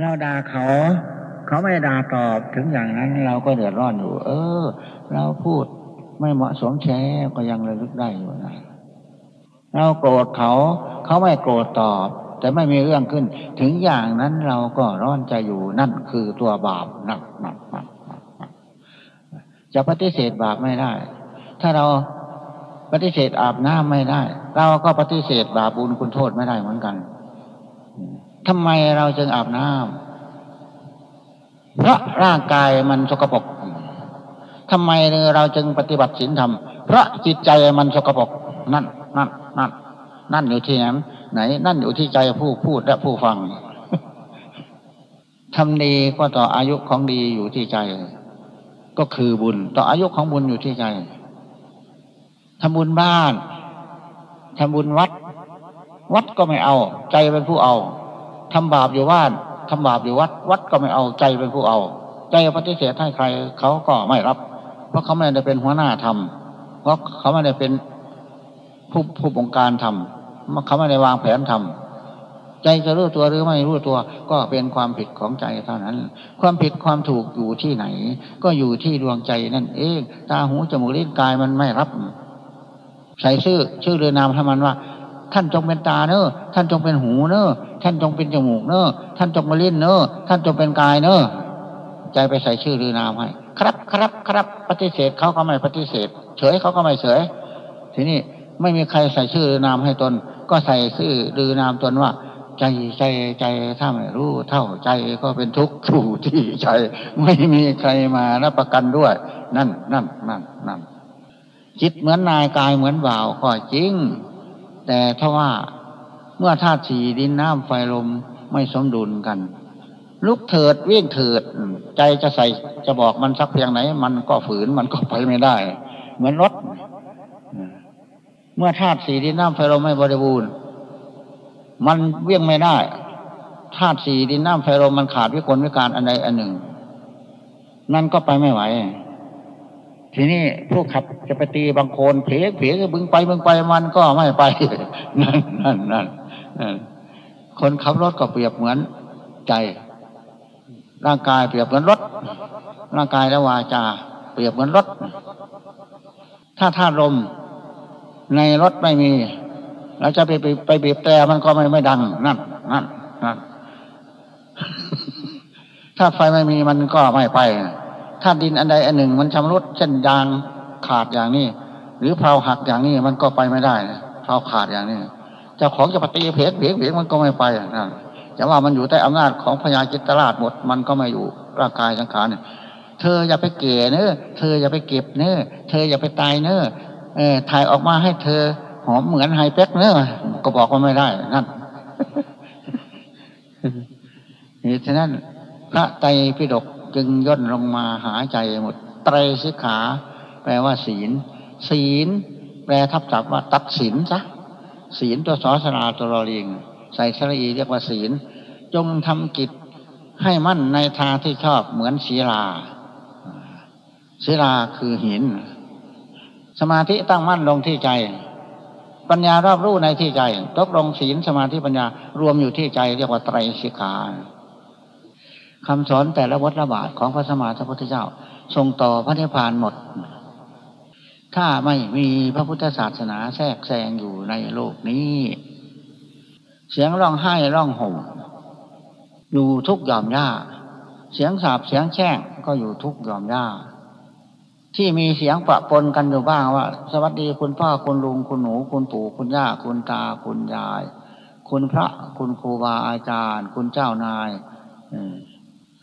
เราด่าเขา เขาไม่ด่าตอบถึงอย่างนั้นเราก็เดือดร้อนอยู่ เออ เราพูดไม่เหมาะสมแช่ก็ยังระลึกได้อยู่นะเราโกรธเขา เขาไม่โกรธตอบ แต่ไม่มีเรื่องขึ้น ถึงอย่างนั้นเราก็ร้อนใจอยู่นั่นคือตัวบาปหนักหนักหนักจะปฏิเสธบาปไม่ได้ ถ้าเราปฏิเสธอาบน้ำไม่ได้ เราก็ปฏิเสธบาปบุญคุณโทษไม่ได้เหมือนกัน ทำไมเราจึงอาบน้ำเพราะร่างกายมันสกปรกทำไมเราจึงปฏิบัติศีลธรรมเพราะจิตใจมันสกปรกนั่นนั่นนั่นนั่นอยู่ที่นั้นไหน นั่นอยู่ที่ใจผู้พูดและผู้ฟังทำดีก็ต่ออายุของดีอยู่ที่ใจ ก็คือบุญ ต่ออายุของบุญอยู่ที่ใจทำบุญบ้านทำบุญวัด วัดก็ไม่เอา ใจเป็นผู้เอา ทำบาปอยู่บ้านทำบาปอยู่วัด วัดก็ไม่เอาใจเป็นผู้เอา ใจปฏิเสธให้ใครเขาก็ไม่รับ เพราะเขาไม่ได้เป็นหัวหน้าทำเพราะเขาไม่ได้เป็นผู้ผู้บงการทำเขาไม่ได้วางแผนทำใจจะรู้ตัวหรือไม่รู้ตัว ก็เป็นความผิดของใจเท่านั้น ความผิดความถูกอยู่ที่ไหน ก็อยู่ที่ดวงใจนั่นเอง ตาหูจมูกลิ้นกายมันไม่รับ ใส่ชื่อชื่อเรือนามให้มันว่า ท่านจงเป็นตาเนอะท่านจงเป็นหูเนอะท่านจงเป็นจมูกเนอะท่านจงมาลิ้นเนอะท่านจงเป็นกายเนอะใจไปใส่ชื่อเรือนามให้ครับครับครับปฏิเสธเขาก็ไม่ปฏิเสธ เฉยเขาก็ไม่เฉย ทีนี้ไม่มีใครใส่ชื่อเรือนามให้ตน ก็ใส่ชื่อเรือนามตนว่า ใจใจใจถ้าไม่รู้เท่าใจก็เป็นทุกข์อยู่ที่ใจ ไม่มีใครมารับประกันด้วย นั่นนั่นนั่นนั่นจิตเหมือนนายกายเหมือนบ่าวก็จริง แต่ถ้าว่าเมื่อธาตุสี่ดินน้ำไฟลมไม่สมดุลกัน ลุกเถิดเวิ่งเถิด ใจจะใส่จะบอกมันสักเพียงไหน มันก็ฝืนมันก็ไปไม่ได้ เหมือนรถ เมื่อธาตุสี่ดินน้ำไฟลมไม่บริบูรณ์ มันเวี่ยงไม่ได้ธาตุสี่ดินน้ำไฟลมมันขาดวิกลวิการอันใดอันหนึ่ง นั่นก็ไปไม่ไหว ทีนี้ผู้ขับจะไปตีบางคนเผลเผลบึงไปบึงไปมันก็ไม่ไป นั่นนั่นนั่นคนขับรถก็เปรียบเหมือนใจ ร่างกายเปรียบเหมือนรถ ร่างกายและวาจา เปรียบเหมือนรถ ถ้าธาตุลมในรถไม่มีเราจะไปไปไปบีบแต่มันก็ไม่ไม่ดัง นั่นนั่นนั่นถ้าไฟไม่มีมันก็ไม่ไป ถ้าดินอันใดอันหนึ่ง มันชำรุดเช่นยางขาดอย่างนี้ หรือเพลาหักอย่างนี้มันก็ไปไม่ได้เพลาขาดอย่างนี้เจ้าของจะปฏิเพกเพกเพกมันก็ไม่ไปนะจะว่ามันอยู่ใต้อำนาจของพญาจิตราชหมดมันก็ไม่อยู่ร่างกายสังขารเนี่ยเธออย่าไปเก๋เนอะเธออย่าไปเก็บเนอะเธออย่าไปตายเนอะเออถ่ายออกมาให้เธอหอมเหมือนไฮเป็กเนอะก็บอกว่าไม่ได้นั่นนี่ฉะนั้นพระไตรปิฎก จึงย่นลงมาหาใจหมดไตรสิกขา แปลว่าศีล ศีล แปลทับศัพท์ว่า ตัดศีลซะศีลตัวสอสราตัวรอลิงใส่สรีเรียกว่าศีล จงทำกิจให้มั่นในทางที่ชอบเหมือนศีลาศีลาคือหิน สมาธิตั้งมั่นลงที่ใจ ปัญญารอบรู้ในที่ใจ ตกลงศีลสมาธิปัญญารวมอยู่ที่ใจ เรียกว่าไตรสิกขา คำสอนแต่ละวัฏระบาทของพระสมมาสัมพุทธเจ้า ทรงต่อพระนิพพานหมด ถ้าไม่มีพระพุทธศาสนาแทรกแซงอยู่ในโลกนี้ เสียงร้องไห้ร้องห่มอยู่ทุกยอมย่าเสียงสาบเสียงแช่งก็อยู่ทุกยอมย่าที่มีเสียงปะปนกันอยู่บ้างว่า สวัสดีคุณพ่อคุณลุงคุณหนูคุณปู่คุณย่าคุณตาคุณยาย คุณพระคุณครูบาอาจารย์ คุณเจ้านายพระ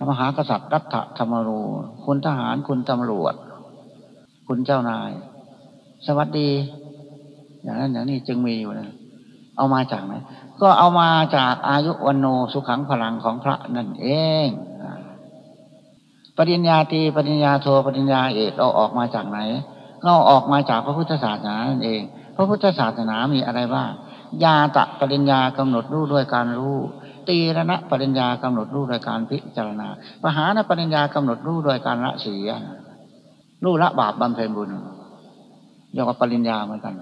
มหากษัตริย์รัฐธรรมรูคุณทหารคุณตำรวจ คุณเจ้านาย สวัสดี อย่างนั้นอย่างนี้จึงมีอยู่นะเอามาจากไหนก็เอามาจากอายุวันโนสุขังพลังของพระนั่นเองปริญญาตีปริญญาโทปริญญาเอกเราออกมาจากไหน เราออกมาจากพระพุทธศาสนานั่นเอง พระพุทธศาสนามีอะไรบ้างยาตะปริญญากำหนดรู้ด้วยการรู้ ตีระณะปริญญากำหนดรู้โดยการพิจารณาปหานปริญญากำหนดรู้โดยการละเสียรู้ละบาปบำเพ็ญบุญเรียกว่าปริญญาเหมือนกัน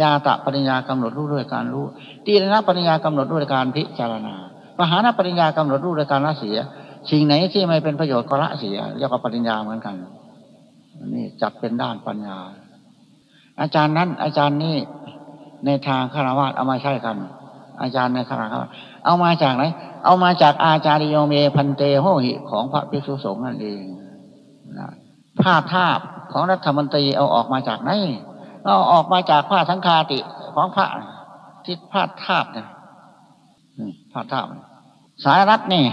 ยาตะปริญญากำหนดรู้ด้วยการรู้ ตีระณะปริญญากำหนดด้วยการพิจารณาปหานปริญญากำหนดรูปโดยการละเสีย สิ่งไหนที่ไม่เป็นประโยชน์ก็ละเสียเรียกว่าปริญญาเหมือนกัน นี่จัดเป็นด้านปัญญา อาจารย์นั้นอาจารย์นี่ในทางคารวะเอามาใช้กัน อาจารย์ในครวะเอามาจากไหน เอามาจากอาจารย์โยเมพันเตโหหิของพระภิกษุสงฆ์นั่นเองผ้าทาบของรัฐมนตรีเอาออกมาจากไหนเอาออกมาจากผ้าสังคาติของพระที่ผ้าทาบเนี่ยผ้าทาบสายรัดนี่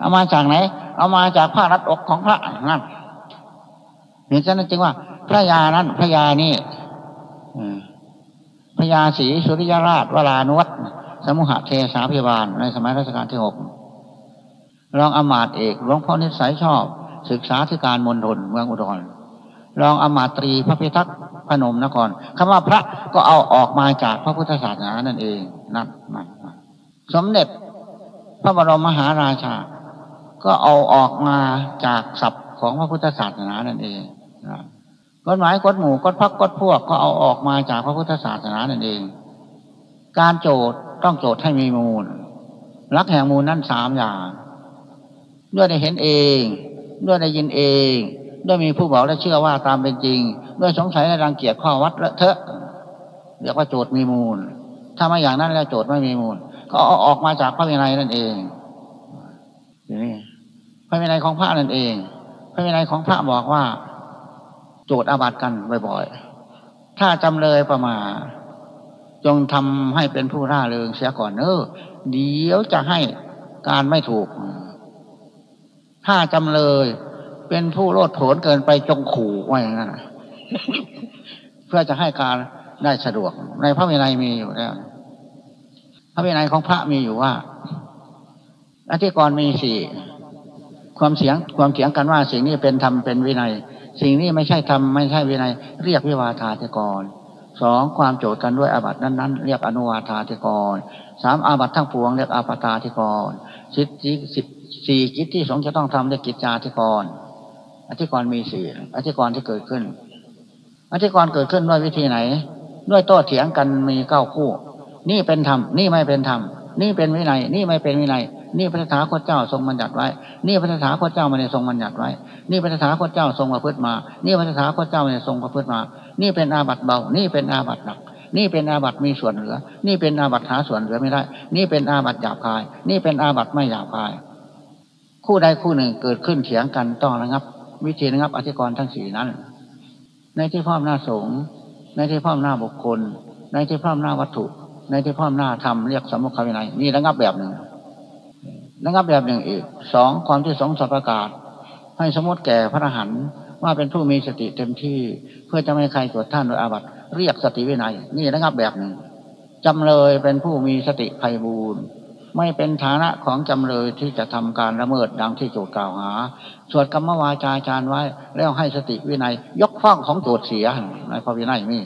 เอามาจากไหน เอามาจากผ้ารัดอกของพระนั่นเห็นฉะนั้นจึงว่า พระยานั้นพระยานี่พระยาศรีสุริยราชวรานุวัต สมุหะเทสาพิบาลในสมัยรัชกาลที่หกรองอมาตเอกหลวงพ่อนิสัยชอบ ศึกษาธิการมณฑลเมืองอุดรรองอมาตรีพระพิทักษ์พนมนครคำว่าพระก็เอาออกมาจากพระพุทธศาสนานั่นเองนั่นนั่นสมเด็จพระบรมมหาราชา ก็เอาออกมาจากศัพท์ของพระพุทธศาสนานั่นเองกฎหมายกฎหมู่กฎพักกฎพวกก็เอาออกมาจากพระพุทธศาสนานั่นเอง การโจทย์ ต้องโจทย์ให้มีมูลลักแห่งมูลนั้นสามอย่าง ด้วยได้เห็นเอง ด้วยได้ยินเอง ด้วยมีผู้บอกและเชื่อว่าตามเป็นจริง ด้วยสงสัยและรังเกียจข้อวัดและเถอะเรียกว่าโจทย์มีมูล ถ้าไม่อย่างนั้นแล้วโจทย์ไม่มีมูล ก็เอาออกมาจากพระวินัยนั่นเองนี่พระวินัยของพระนั่นเอง พระวินัยของพระบอกว่า โจทย์อาบัติกันบ่อยๆถ้าจำเลยประมา จงทำให้เป็นผู้ร่าเริงเสียก่อนเนอเดี๋ยวจะให้การไม่ถูก ถ้าจำเลย เป็นผู้โลดโผนเกินไปจงขู่ไว้นั้นเพื่อจะให้การได้สะดวก ในพระวินัยมีอยู่แล้วพระวินัยของพระมีอยู่ว่าอธิกรมีสี่ความเสียงความเถียงกันว่าสิ่งนี้เป็นธรรมเป็นวินัย สิ่งนี้ไม่ใช่ธรรมไม่ใช่วินัย เรียกวิวาทาธิกร สองความโจทย์กันด้วยอาบัตินั้นๆ เรียกอนุวาทาธิกรสามอาบัติทั้งปวงเรียกอาปตาธิกรสิบสิบสี่กิจที่สงจะต้องทำเรียกกิจจาธิกรอธิกรมีสี่อธิกรที่เกิดขึ้น อธิกรเกิดขึ้นด้วยวิธีไหน ด้วยโต้เถียงกันมีเก้าคู่ นี่เป็นธรรมนี่ไม่เป็นธรรมนี่เป็นวินัย นี่ไม่เป็นวินัย นี่พระถาคตเจ้าทรงบัญญัติไว้ นี่พระถาคตเจ้าไม่ได้ทรงบัญญัติไว้ นี่พระถาคตเจ้าทรงประพฤติมา นี่พระถาคตเจ้าไม่ได้ทรงประพฤติมา นี่เป็นอาบัติเบา นี่เป็นอาบัติหนัก นี่เป็นอาบัติมีส่วนเหลือ นี่เป็นอาบัติหาส่วนเหลือไม่ได้ นี่เป็นอาบัติหยาบคาย นี่เป็นอาบัติไม่หยาบคาย คู่ใดคู่หนึ่งเกิดขึ้นเถียงกันต้องระงับ วิธีนะครับอธิกรณ์ทั้งสี่นั้น ในที่พ่อมหน้าสงฆ์ในที่พ่อมหน้าบุคคล ในที่พ่อมหน้าวัตถุ ในที่พ่อมหน้าธรรมเรียกสมุขวินัยนี่ระงับแบบหนึ่งระงับแบบหนึ่งอีกสองความที่สงสัพประกาศ ให้สมมติแก่พระอรหันต์ ว่าเป็นผู้มีสติเต็มที่ เพื่อจะไม่ใครตรวจท่านโดยอาบัติเรียกสติวินัย นี่ระงับแบบหนึ่งจำเลยเป็นผู้มีสติไพบูรณ์ไม่เป็นฐานะของจำเลยที่จะทำการละเมิดดังที่โจทย์กล่าวหา สวดกรรมวาจาจารไว้ แล้วให้สติวินัย ยกฟ้องของโจทย์เสียในพระวินัยมี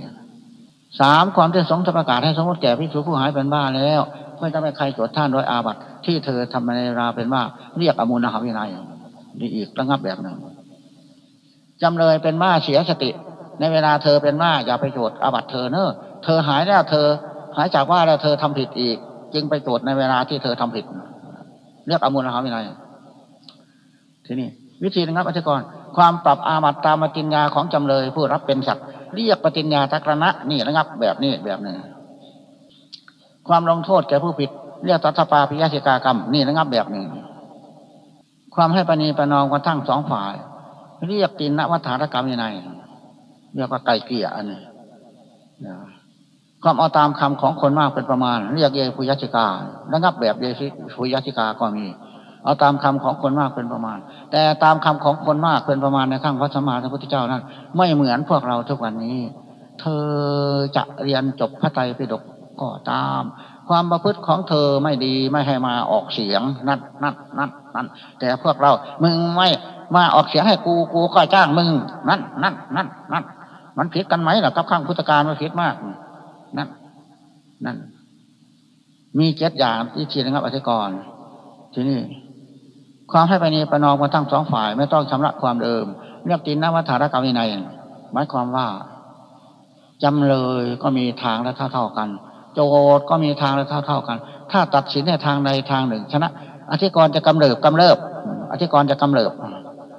สามความที่สงฆ์ประกาศให้สมมติแก่พิสูจผู้หายเป็นบ้าแล้ว เพื่อจะไม่ใครตรวจท่านโดยอาบัติที่เธอทำในราเป็นว่าเรียกอมูลนาวินัยนี่อีกระงับแบบหนึ่ง จำเลยเป็นบ้าเสียสติ ในเวลาเธอเป็นบ้าอย่าไปโจทย์อาบัตเธอเนอะเธอหายแล้วเธอ หายจากว่าแล้วเธอทำผิดอีก จึงไปตรวจในเวลาที่เธอทำผิด เรียกอมูลหาวินัยทีนี้วิธีนะครับอาจารย์ความปรับอามัตตามปฏิญญาของจำเลยผู้รับเป็นสัตว์เรียกปฏิญญาทักรณะนี่นะครับ แบบนี้แบบหนึ่งความลงโทษแก่ผู้ผิด เรียกตัทปาพิยาสิกากรรมนี่นะครับแบบหนึ่งความให้ปณีประนอมกันทั้งสองฝ่าย เรียกตินนวัฏฐานกรรมยังไงเรียกว่าไก่เกี่ยอันนี้ความเอาตามคำของคนมากเป็นประมาณ เรียกเยพุยชิการะงับแบบเยพุยชิกาก็มี เอาตามคำของคนมากเป็นประมาณ แต่ตามคำของคนมากเป็นประมาณในข้างพระสมมาพระพุทธเจ้านั้น ไม่เหมือนพวกเราทุกวันนี้ เธอจะเรียนจบพระไตรปิฎกก็ตาม ความประพฤติของเธอไม่ดีไม่ให้มาออกเสียง นั่นนั่นนั่นนั่นแต่พวกเรามึงไม่ มาออกเสียงให้กูกูก็จ้างมึง นั่นนั่นนั่นนั่นมันผิดกันไหมล่ะกับข้างพุทธการมันผิดมากนั่นนั่นมีเจ็ดอย่างที่ทีนะครับอธิกรทีนี้ความให้ไปนี้ประนอมกันทั้งสองฝ่าย ไม่ต้องชำระความเดิม เรียกตินนวัฏารกรรมในหมายความว่าจำเลยก็มีทางและเท่าเท่ากัน โจทก็มีทางและเท่าเท่ากัน ถ้าตัดสินในทางใดทางหนึ่ง ชนะ อธิกรจะกำเริบกำเริบอธิกรจะกำเริบ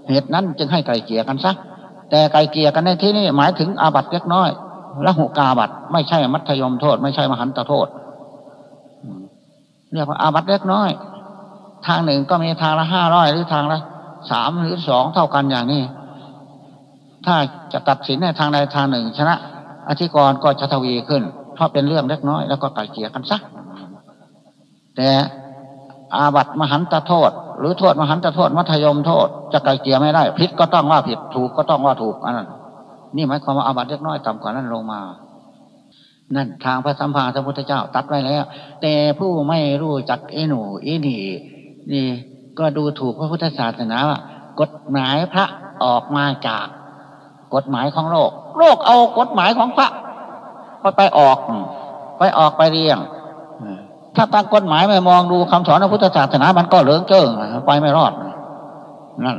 เหตุนั้นจึงให้ไกลเกี่ยกันซะแต่ไกลเกี่ยกันในที่นี้หมายถึงอาบัตเล็กน้อยละหุกาบัตไม่ใช่มัธยมโทษ ไม่ใช่มหันตโทษเรียกว่าอาบัตเล็กน้อย ทางหนึ่งก็มีทางละห้าร้อยหรือทางละสามหรือสองเท่ากันอย่างนี้ ถ้าจะตัดสินในทางใดทางหนึ่ง ชนะ อธิกรก็จะทวีขึ้น เพราะเป็นเรื่องเล็กน้อย แล้วก็ไกลเกี่ยกันซะแต่ อาบัตมหันตโทษ หรือโทษมหันตโทษมัธยมโทษ จะไกลเกลี่ยไม่ได้ผิดก็ต้องว่าผิดถูกก็ต้องว่าถูกอันนั้นนี่หมายความว่าอาบัตเล็กน้อยต่ำกว่านั้นลงมานั่นทางพระสัมภาสัมพุทธเจ้าตัดไว้แล้ว แต่ผู้ไม่รู้จักเอหนูเอนี่นี่ก็ดูถูกพระพุทธศาสนาว่ากฎหมายพระออกมาจาก กฎหมายของโลก โลกเอากฎหมายของพระไปไปออก ไปออกไปเรียง ถ้าตั้งกฎหมายไม่มองดูคำสอนพระพุทธศาสนามันก็เหลืองเกิ้งไปไม่รอดนั่น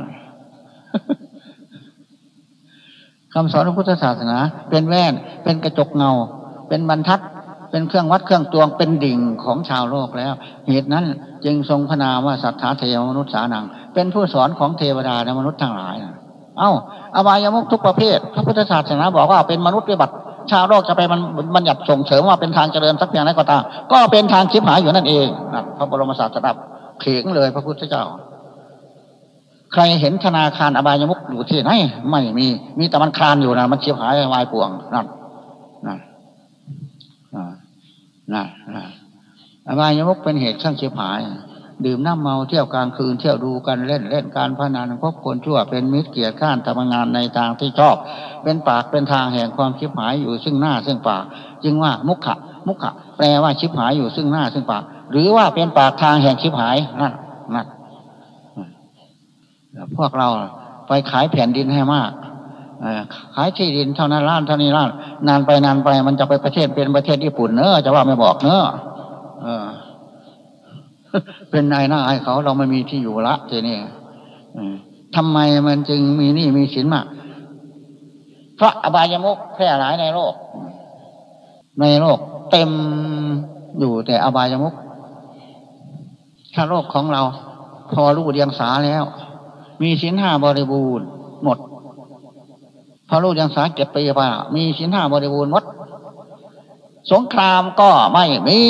คำสอนพระพุทธศาสนา เป็นแว่น เป็นกระจกเงา เป็นบรรทัด เป็นเครื่องวัดเครื่องตวงเป็นดิ่งของชาวโลกแล้ว เหตุนั้นจึงทรงพนามว่าสัทธาเทวมนุษย์สานัง เป็นผู้สอนของเทวดาและมนุษย์ทั้งหลายเอ้าอบายมุกทุกประเภท พระพุทธศาสนาบอกว่าเป็นมนุษย์ปฏิบัติ ชาวโลกจะไปมันมันหยัดส่งเสริมว่าเป็นทางเจริญสักเพียงไหนก็ตามก็เป็นทางชิบหายอยู่นั่นเองนะพระบรมศาสดาเขียงเลยพระพุทธเจ้า ใครเห็นธนาคารอบายมุกอยู่ที่ไหนไม่มี มีแต่มันคลานอยู่นะมันชิบหายวายป่วงนั่นนั่นนั่นนั่นอบายมุกเป็นเหตุข้างชิบหาย ดื่มน้ำเมาเที่ยวกลางคืนเที่ยวดูกันเล่นเล่นการพนันพบคนชั่วเป็นมิตรเกียรติข้านทำงานในทางที่ชอบ เป็นปากเป็นทางแห่งความชิบหายอยู่ซึ่งหน้าซึ่งปาก จึงว่ามุขะมุขะแปลว่าชิบหายอยู่ซึ่งหน้าซึ่งปาก หรือว่าเป็นปากทางแห่งชิบหายนั่นนั่นพวกเราไปขายแผ่นดินให้มากขายที่ดินเท่านั้นล้านเท่านี้ล้านนานไปนานไปมันจะไปประเทศเป็นประเทศญี่ปุ่นเนอะจะว่าไม่บอกเนอะ เป็นนายหน้าให้เขาเราไม่มีที่อยู่ละทีนี้ทำไมมันจึงมีนี่มีสินมาก เพราะอบายมุกแพร่หลายในโลก ในโลกเต็มอยู่แต่อบายมุกถ้าโลกของเรา พอรู้เดียงสาแล้ว มีสินห้าบริบูรณ์หมด พอรู้เดียงสาเก็บไปไปมีสินห้าบริบูรณ์หมด สงครามก็ไม่มี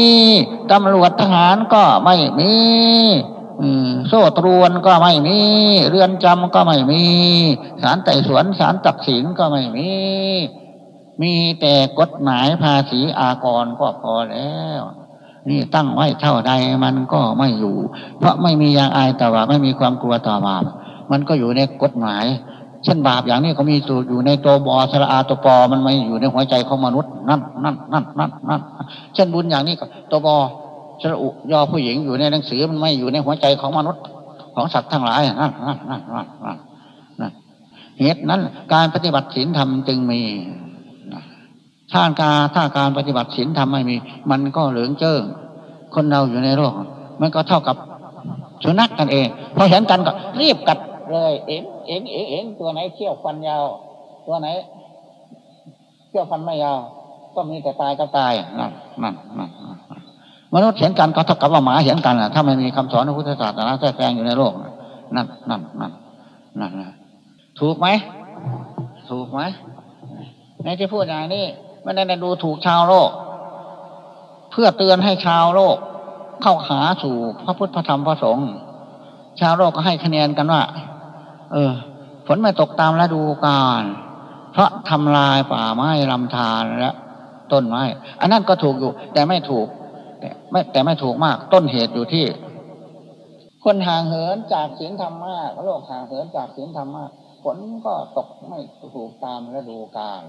ตำรวจทหารก็ไม่มีโซ่ตรวนก็ไม่มี เรือนจำก็ไม่มีสารไต่สวนสารตักสินก็ไม่มี มีแต่กฎหมายภาษีอากรก็พอแล้ว นี่ตั้งไว้เท่าใดมันก็ไม่อยู่ เพราะไม่มียางอายต่อบาปไม่มีความกลัวต่อบาปมันก็อยู่ในกฎหมาย เช่นบาปอย่างนี้ก็มีตัวอยู่ในตัวบอสระอาตัวปอมันไม่อยู่ในหัวใจของมนุษย์นั่นนั่นนั่นนั่นนั่นเช่นบุญอย่างนี้ก็ตัวบอสระอุยอผู้หญิงอยู่ในหนังสือมันไม่อยู่ในหัวใจของมนุษย์ของสัตว์ทั้งหลายนั่นนั่นนั่นนั่นนั่นเหตุนั้นการปฏิบัติศีลธรรมจึงมีถ้าการถ้าการปฏิบัติศีลธรรมไม่มี มันก็เหลืองเจิ้งคนเราอยู่ในโลกมันก็เท่ากับสุนัขกันเองพอเห็นกันก็รีบกัด เลย เอ็งเอ็งเอ็งเอ็งตัวไหนเขี้ยวฟันยาว ตัวไหนเขี้ยวฟันไม่ยาว ก็มีแต่ตายก็ตายนั่นนั่นนั่นมนุษย์เห็นกันก็เท่ากับว่าหมาเห็นกันอะถ้าไม่มีคำสอนของพุทธศาสนาแทรกแซงอยู่ในโลกนั่นนั่นนั่นนั่นถูกไหมถูกไหมในที่พูดอย่างนี้ไม่ได้ดูถูกชาวโลก เพื่อเตือนให้ชาวโลกเข้าหาสู่พระพุทธพระธรรมพระสงฆ์ชาวโลกก็ให้คะแนนกันว่า เออ ฝนไม่ตกตามฤดูกาลเพราะทำลายป่าไม้ลำธารและต้นไม้ อันนั้นก็ถูกอยู่ แต่ไม่ถูก แต่ไม่แต่ไม่ถูกมาก ต้นเหตุอยู่ที่ คนห่างเหินจากศีลธรรมากโลกห่างเหินจากศีลธรรมากฝนก็ตกไม่ถูกตามฤดูกาล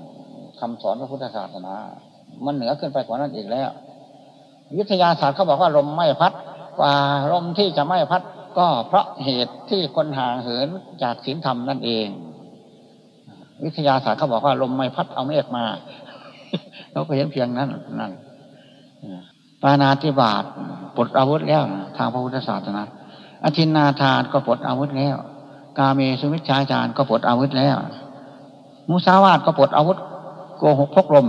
คำสอนพระพุทธศาสนา มันเหนือขึ้นไปกว่านั้นอีกแล้ว วิทยาศาสตร์เขาบอกว่าลมไม่พัดกว่าลมที่จะไม่พัด ก็เพราะเหตุที่คนห่างเหินจากศีลธรรมนั่นเอง วิทยาศาสตร์เขาบอกว่าลมไม่พัดเอาเมฆมา เราก็เห็นเพียงนั้นนั่นปานาติบาตปลดอาวุธแล้ว ทางพระพุทธศาสนาอธินาทานก็ปลดอาวุธแล้ว กาเมสุมิชฌาจารก็ปลดอาวุธแล้ว มุสาวาตก็ปลดอาวุธโกหกพกลม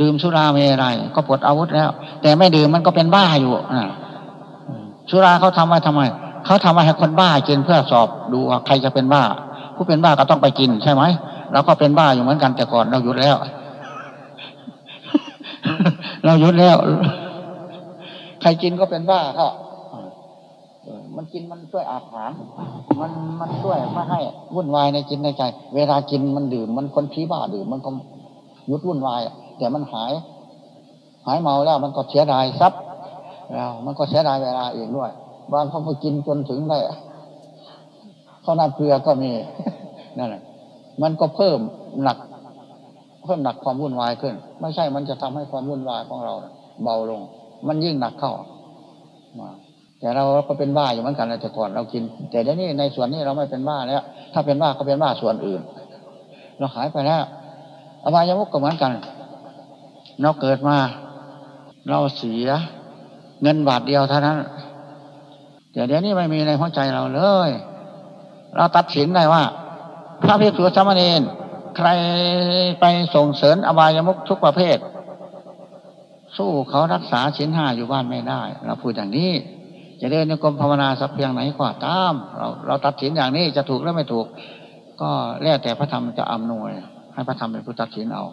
ดื่มสุราเมรัยก็ปลดอาวุธแล้ว แต่ไม่ดื่มมันก็เป็นบ้าอยู่นะ สุราเขาทำไว้ทำไมเขาทำไว้ให้คนบ้ากินเพื่อสอบดูว่าใครจะเป็นบ้า ผู้เป็นบ้าก็ต้องไปกินใช่ไหมเราก็เป็นบ้าอยู่เหมือนกันแต่ก่อนเราหยุดแล้ว เราหยุดแล้ว ใครกินก็เป็นบ้าก็เออมันกินมันช่วยอาหาร มันมันช่วยไม่ให้วุ่นวายในจิตในใจ เวลากินมันดื่ม มันคนผีบ้าดื่มมันก็หยุดวุ่นวายอะแต่มันหาย หายเมาแล้วมันก็เสียดายทรัพย์ แล้วมันก็เสียดายเวลาเองด้วย บางคนก็กินจนถึงได้ข้าวหน้าเกลือก็มีนั่นแหละมันก็เพิ่มหนัก เพิ่มหนักความวุ่นวายขึ้น ไม่ใช่มันจะทำให้ความวุ่นวายของเรา เบาลง มันยิ่งหนักเข้ามาแต่เราก็เป็นบ้าอยู่เหมือนกันแต่ก่อนเรากิน แต่เดี๋ยวนี้ในส่วนนี้เราไม่เป็นบ้าแล้ว ถ้าเป็นบ้าก็เป็นบ้าส่วนอื่น เราหายไปแล้วอบายมุกก็เหมือนกัน เราเกิดมา เราเสีย เงินบาทเดียวเท่านั้นแต่เดี๋ยวนี้ไม่มีในหัวใจเราเลย เราตัดสินได้ว่า พระภิกษุสามเณรใครไปส่งเสริญอบายมุกทุกประเภท สู้เขารักษาชิ้นห้าอยู่บ้านไม่ได้ เราพูดอย่างนี้ จะเดินในกรมภาวนาสักเพียงไหนก็ตาม เราเราตัดสินอย่างนี้จะถูกหรือไม่ถูก ก็แล้วแต่พระธรรมจะอำนวย ให้พระธรรมเป็นผู้ตัดสินเอา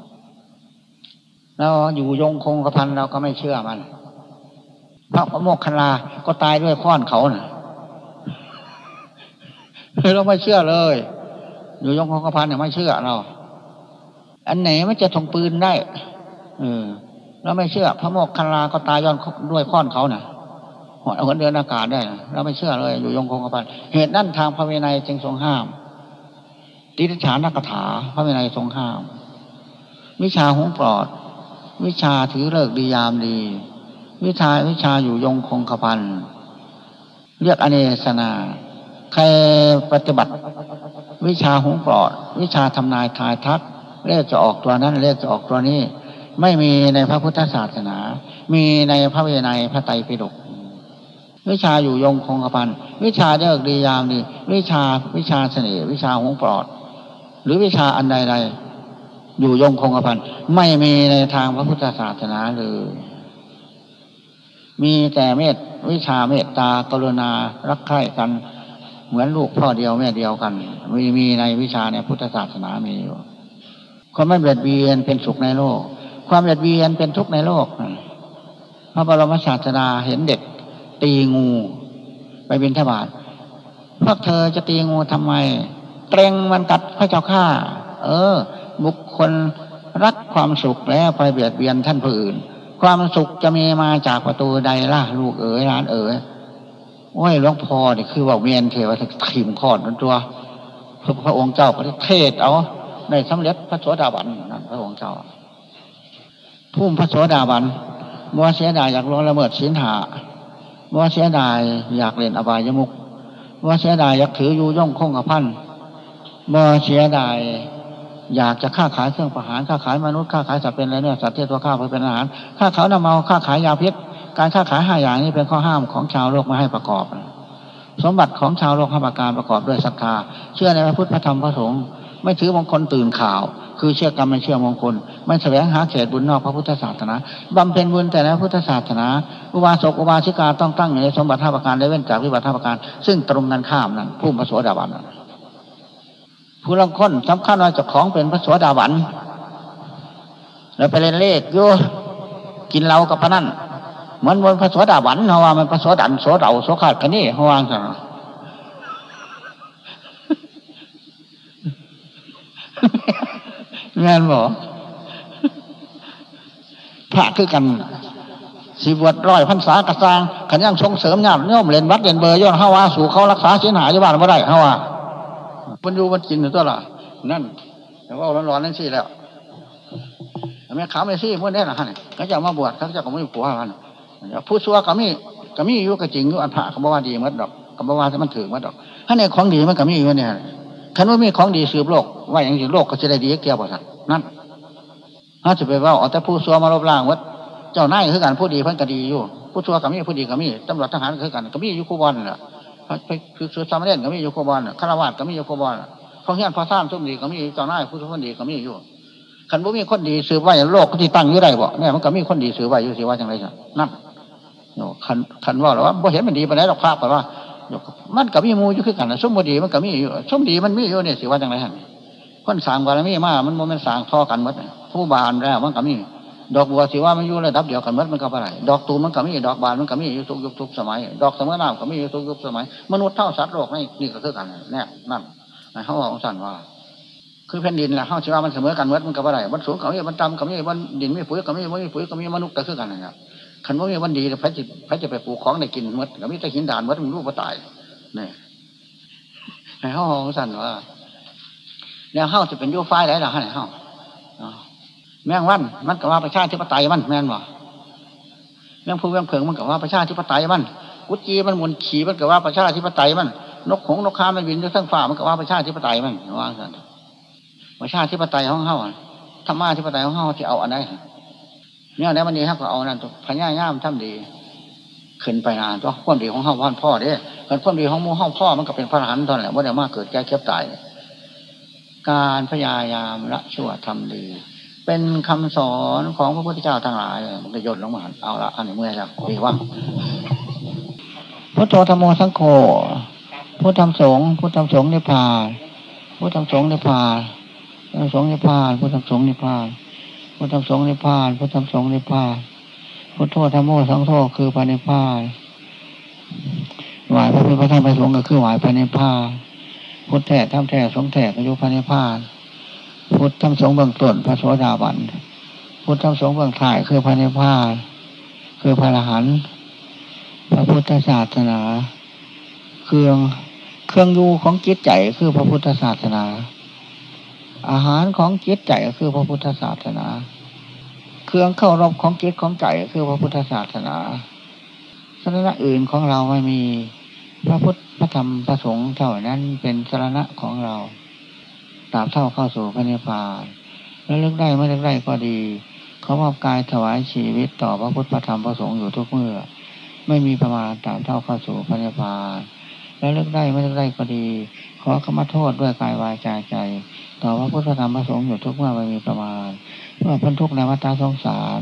เราอยู่ยงคงกระพันเราก็ไม่เชื่อมัน พระโมกขลาก็ตายด้วยค้อนเขาเน่ะเราไม่เชื่อเลย อยู่ยงคงกระพันเนี่ยไม่เชื่อเรา อันไหนมันจะทงปืนได้ เออเราไม่เชื่อ พระโมกขลาก็ตายย้อนด้วยค้อนเขาเน่ะหอดเอาคนเดินอากาศได้นะเราไม่เชื่อเลย อยู่ยงคงกระพันเหตุนั้นทางพระเวไนยจึงทรงห้ามติฏฐานนักถา พระเวไนยทรงห้าม วิชาหงปลอด วิชาถือเลิกดียามดี วิชาวิชาอยู่ยงคงกระพันเรียกอเนสนา ใครปฏิบัติ วิชาหงปลอด วิชาทำนายทายทักเลขจะออกตัวนั้นเลขจะออกตัวนี้ ไม่มีในพระพุทธศาสนา มีในพระเวไนยพระไตรปิฎกวิชาอยู่ยงคงกระพันวิชาเลิกดียามดี วิชาวิชาเสน่ห์วิชาหงปลอด หรือวิชาอันใดๆอยู่ยงคงกระพันไม่มีในทางพระพุทธศาสนาเลย มีแต่เมตวิชาเมตตากรุณารักใคร่กัน เหมือนลูกพ่อเดียวแม่เดียวกัน มีมีในวิชาในพุทธศาสนามีอยู่ความไม่เบียดเบียนเป็นสุขในโลก ความเบียดเบียนเป็นทุกข์ในโลกพระบรมศาสดาเห็นเด็ก ตีงู ไปบินทบาทพวกเธอจะตีงูทำไม เตรงมันกัดพระเจ้าข้าเออ บุคคลรักความสุขแล้วไปเบียดเบียนท่านผู้อื่น ความสุขจะมีมาจากประตูใดล่ะลูกเอ๋ยร้านเอ๋ยโอ้ยหลวงพ่อนี่คือว่าเมียนเทวทัขีมขอดนั่นตัวพระพระองค์เจ้าประเทศเอาในสำเร็จพระโสดาบันนั่นพระองค์เจ้าพุ่มพระโสดาบันมัวเสียดายอยากลงละเมิดศีลหามัวเสียดายอยากเล่นอบายมุกมัวเสียดายอยากถืออยู่ย่องคงกับพันมัวเสียดาย อยากจะค้าขายเครื่องประหารค้าขายมนุษย์ค้าขายสัตว์เป็นอะไรเนี่ยสัตว์เทียตัวข้าวเพื่อเป็นอาหารค้าเขาน้ำเมาค้าขายยาพิษการค้าขายห้าอย่างนี้เป็นข้อห้ามของชาวโลกมาให้ประกอบ สมบัติของชาวโลกห้าประการประกอบด้วยศรัทธา เชื่อในพระพุทธพระธรรมพระสงฆ์ไม่ถือมงคลตื่นข่าว คือเชื่อกรรมไม่เชื่อมงคล ไม่แสวงหาเขตบุญนอกพระพุทธศาสนาบำเพ็ญบุญแต่ในพระพุทธศาสนา อุบาสกอุบาสิกาต้องตั้งอยู่ในสมบัติห้าประการได้เว้นจากวิบัติห้าประการ ซึ่งตรงกันข้ามนั้นผู้พระโสดาบันนั้น ผู้ลังคนสำคัญว่าเจ้าของเป็นพระโสดาบันแล้วไปเล่นเลขอยู่กินเหล้ากับพนันเหมือนบนพระโสดาบันเขาว่ามันพระโสดันโสเดาโสขาดกันนี่เขาว่าจังแม่นบอกพระคือกันสีบวชร้อยพรรษากระซางขันยังส่งเสริมญาติโยมเล่นวัดเล่นเบอร์ย้อนเฮาว่าสู่เขารักษาเสียหายที่บ้านไม่ได้เฮาว่า มันอยู่มันกินอยู่ตัวละนั่นแต่ว่าร้อนๆนั่นสิแล้วแม่ขาวไม่ซี่มื่อได้หรอฮะเนี่ยเขาจะมาบวชเขาจะก็ไม่ผัวกันผู้ซัวก็มีก็มีอยู่ก็จริงอยู่อันพระก็บอกว่าดีมัดดอกก็บอกว่ามันถือมัดดอกถ้าในของดีมันก็มีอยู่เนี่ยคันว่ามีของดีสืบโลก ว่าอย่างนี้โลกก็จะได้ดีเกี่ยวกับสัตว์นั่นถ้าจะไปว่าเอาแต่ผู้ซัวมาลบล้างวัดเจ้านายคือกันผู้ดีเพิ่นก็ดีอยู่ผู้ซัวก็มีผู้ดีก็มีตำรวจทหารคือกันก็มีอยู่คู่บอลน่ะ คือคือสามเณรก็มีอยู่คู่บอลฆราวาสก็มีอยู่คู่บอลพอเฮียนพอสร้างทุ่มดีก็มีเจ้านาผู้ทุกคนดีก็มีอยู่ขันบ่มีคนดีสืบไว้โลกที่ตั้งอยู่ได้บ่เนี่ยมันก็มีคนดีสืบไว้อยู่สิว่าจังไรสันั่นขันขันว่าหรอว่าบ่เห็นมันดีไปไหนหรอกภาพไปว่ามันก็มีมูอยู่คือกันนะสมบูดีมันก็มีอยู่สมดีมันมีอยู่เนี่ยสิว่าจังไรฮะคนสางบารมีมามันโมเมนต์สางท่อกันหมดผู้บานแล้วมันก็มี ดอกบัวสิว่ามันอยู่ระดับเดียวกันมัดมันก็อะไรดอกตูมมันก็มีดอกบานมันก็มีอยู่ทุกยุคทุกสมัย ดอกเสมอน้ำก็มีอยู่ทุกยุคสมัย มนุษย์เท่าสัตว์โลกนี่นี่ก็คือกันแน่นั่นเขาบอกสั่นว่า คือแผ่นดินแหละเขาชื่อว่ามันเสมอกันมัดมันก็อะไรมันสูงก็มีมันต่ำก็มีมันดินไม่ปุ๋ยก็มีมันไม่ปุ๋ยก็มีมนุษย์ก็คือกันนะครับขันว่ามีวันดีพระจะพระจะไปปลูกของในกินมัดก็มีแต่หินด่านมัดมันรูปตายนี่ในห้องสั่นว่าแล้วเฮาจะเป็นยูไฟได้หรอฮะไหนเฮา แมงวันมันก็ว่าประชาธิปไตยมันแม่นวะแมงผู้แมงเผิงมันก็ว่าประชาธิปไตยมัน กุจีมันมุนขี่มันก็ว่าประชาธิปไตยมัน นกหงนกค้ามันบินด้วยทั้งฝ่ามันก็ว่าประชาธิปไตยมันว่าสันประชาธิปไตยของเฮาธรรมะธิปไตยของเฮาที่เอาอันไหนเนี่ยแล้วมันดีครับก็เอานั่นพญาย่ามทำดีขึ้นไปนานตัวความดีของเฮาพ่อพ่อเด้การความดีของมูเฮาพ่อมันก็เป็นพระอรหันต์ตอนแหละว่าเดี๋ยวมาเกิดแก่เก็บตาย การพยายามละชั่วทำดี เป็นคำสอนของพระพุทธเจ้าทั้งหลายมันจะยนลงมาเอาละอันนี้เมื่อยแล้วดีว่าพุทโธธรรมโมสังโฆพุทธธรรมสงฆ์พุทธธรรมสงฆ์นิพพานพุทธธรรมสงฆ์นิพพานพุทธธรรมสงฆ์นิพพานพุทธธรรมสงฆ์นิพพานพุทธธรรมสงฆ์นิพพานพุทธธรรมสงฆ์นิพพานพุทโธธรรมโมสังโฆคือพระนิพพานหวายพระพุทธพระธรรมพระสงฆ์ก็คือหวายพระนิพพานพุทธแท้ธรรมแท้สงฆ์แท้ก็อยู่พระนิพพาน พุทธธรรมสงเบื้องต้นพระโสดาบัน พุทธธรรมสงเบื้องท้ายคือพระนิพพานคือพระอรหันต์พระพุทธศาสนา เครื่องเครื่องยูของจิตใจคือพระพุทธศาสนา อาหารของจิตใจคือพระพุทธศาสนา เครื่องเข้ารบของจิตของใจคือพระพุทธศาสนาสาระอื่นของเราไม่มี พระพุทธพระธรรมพระสงฆ์เท่านั้นเป็นสาระของเรา ตราบเท่าเข้าสู่พระนิพพานแล้วเลือกได้ไม่เลือกได้ก็ดี เขามอบกายถวายชีวิตต่อพระพุทธพระธรรมพระสงฆ์อยู่ทุกเมื่อ ไม่มีประมาณตามเท่าเข้าสู่พระนิพพานแล้วเลือกได้ไม่เลือกได้ก็ดี ขอขมาโทษด้วยกายวายใจใจ ต่อพระพุทธธรรมพระสงฆ์อยู่ทุกเมื่อไม่มีประมาณเพื่อพ้นทุกข์ในวัฏสงสาร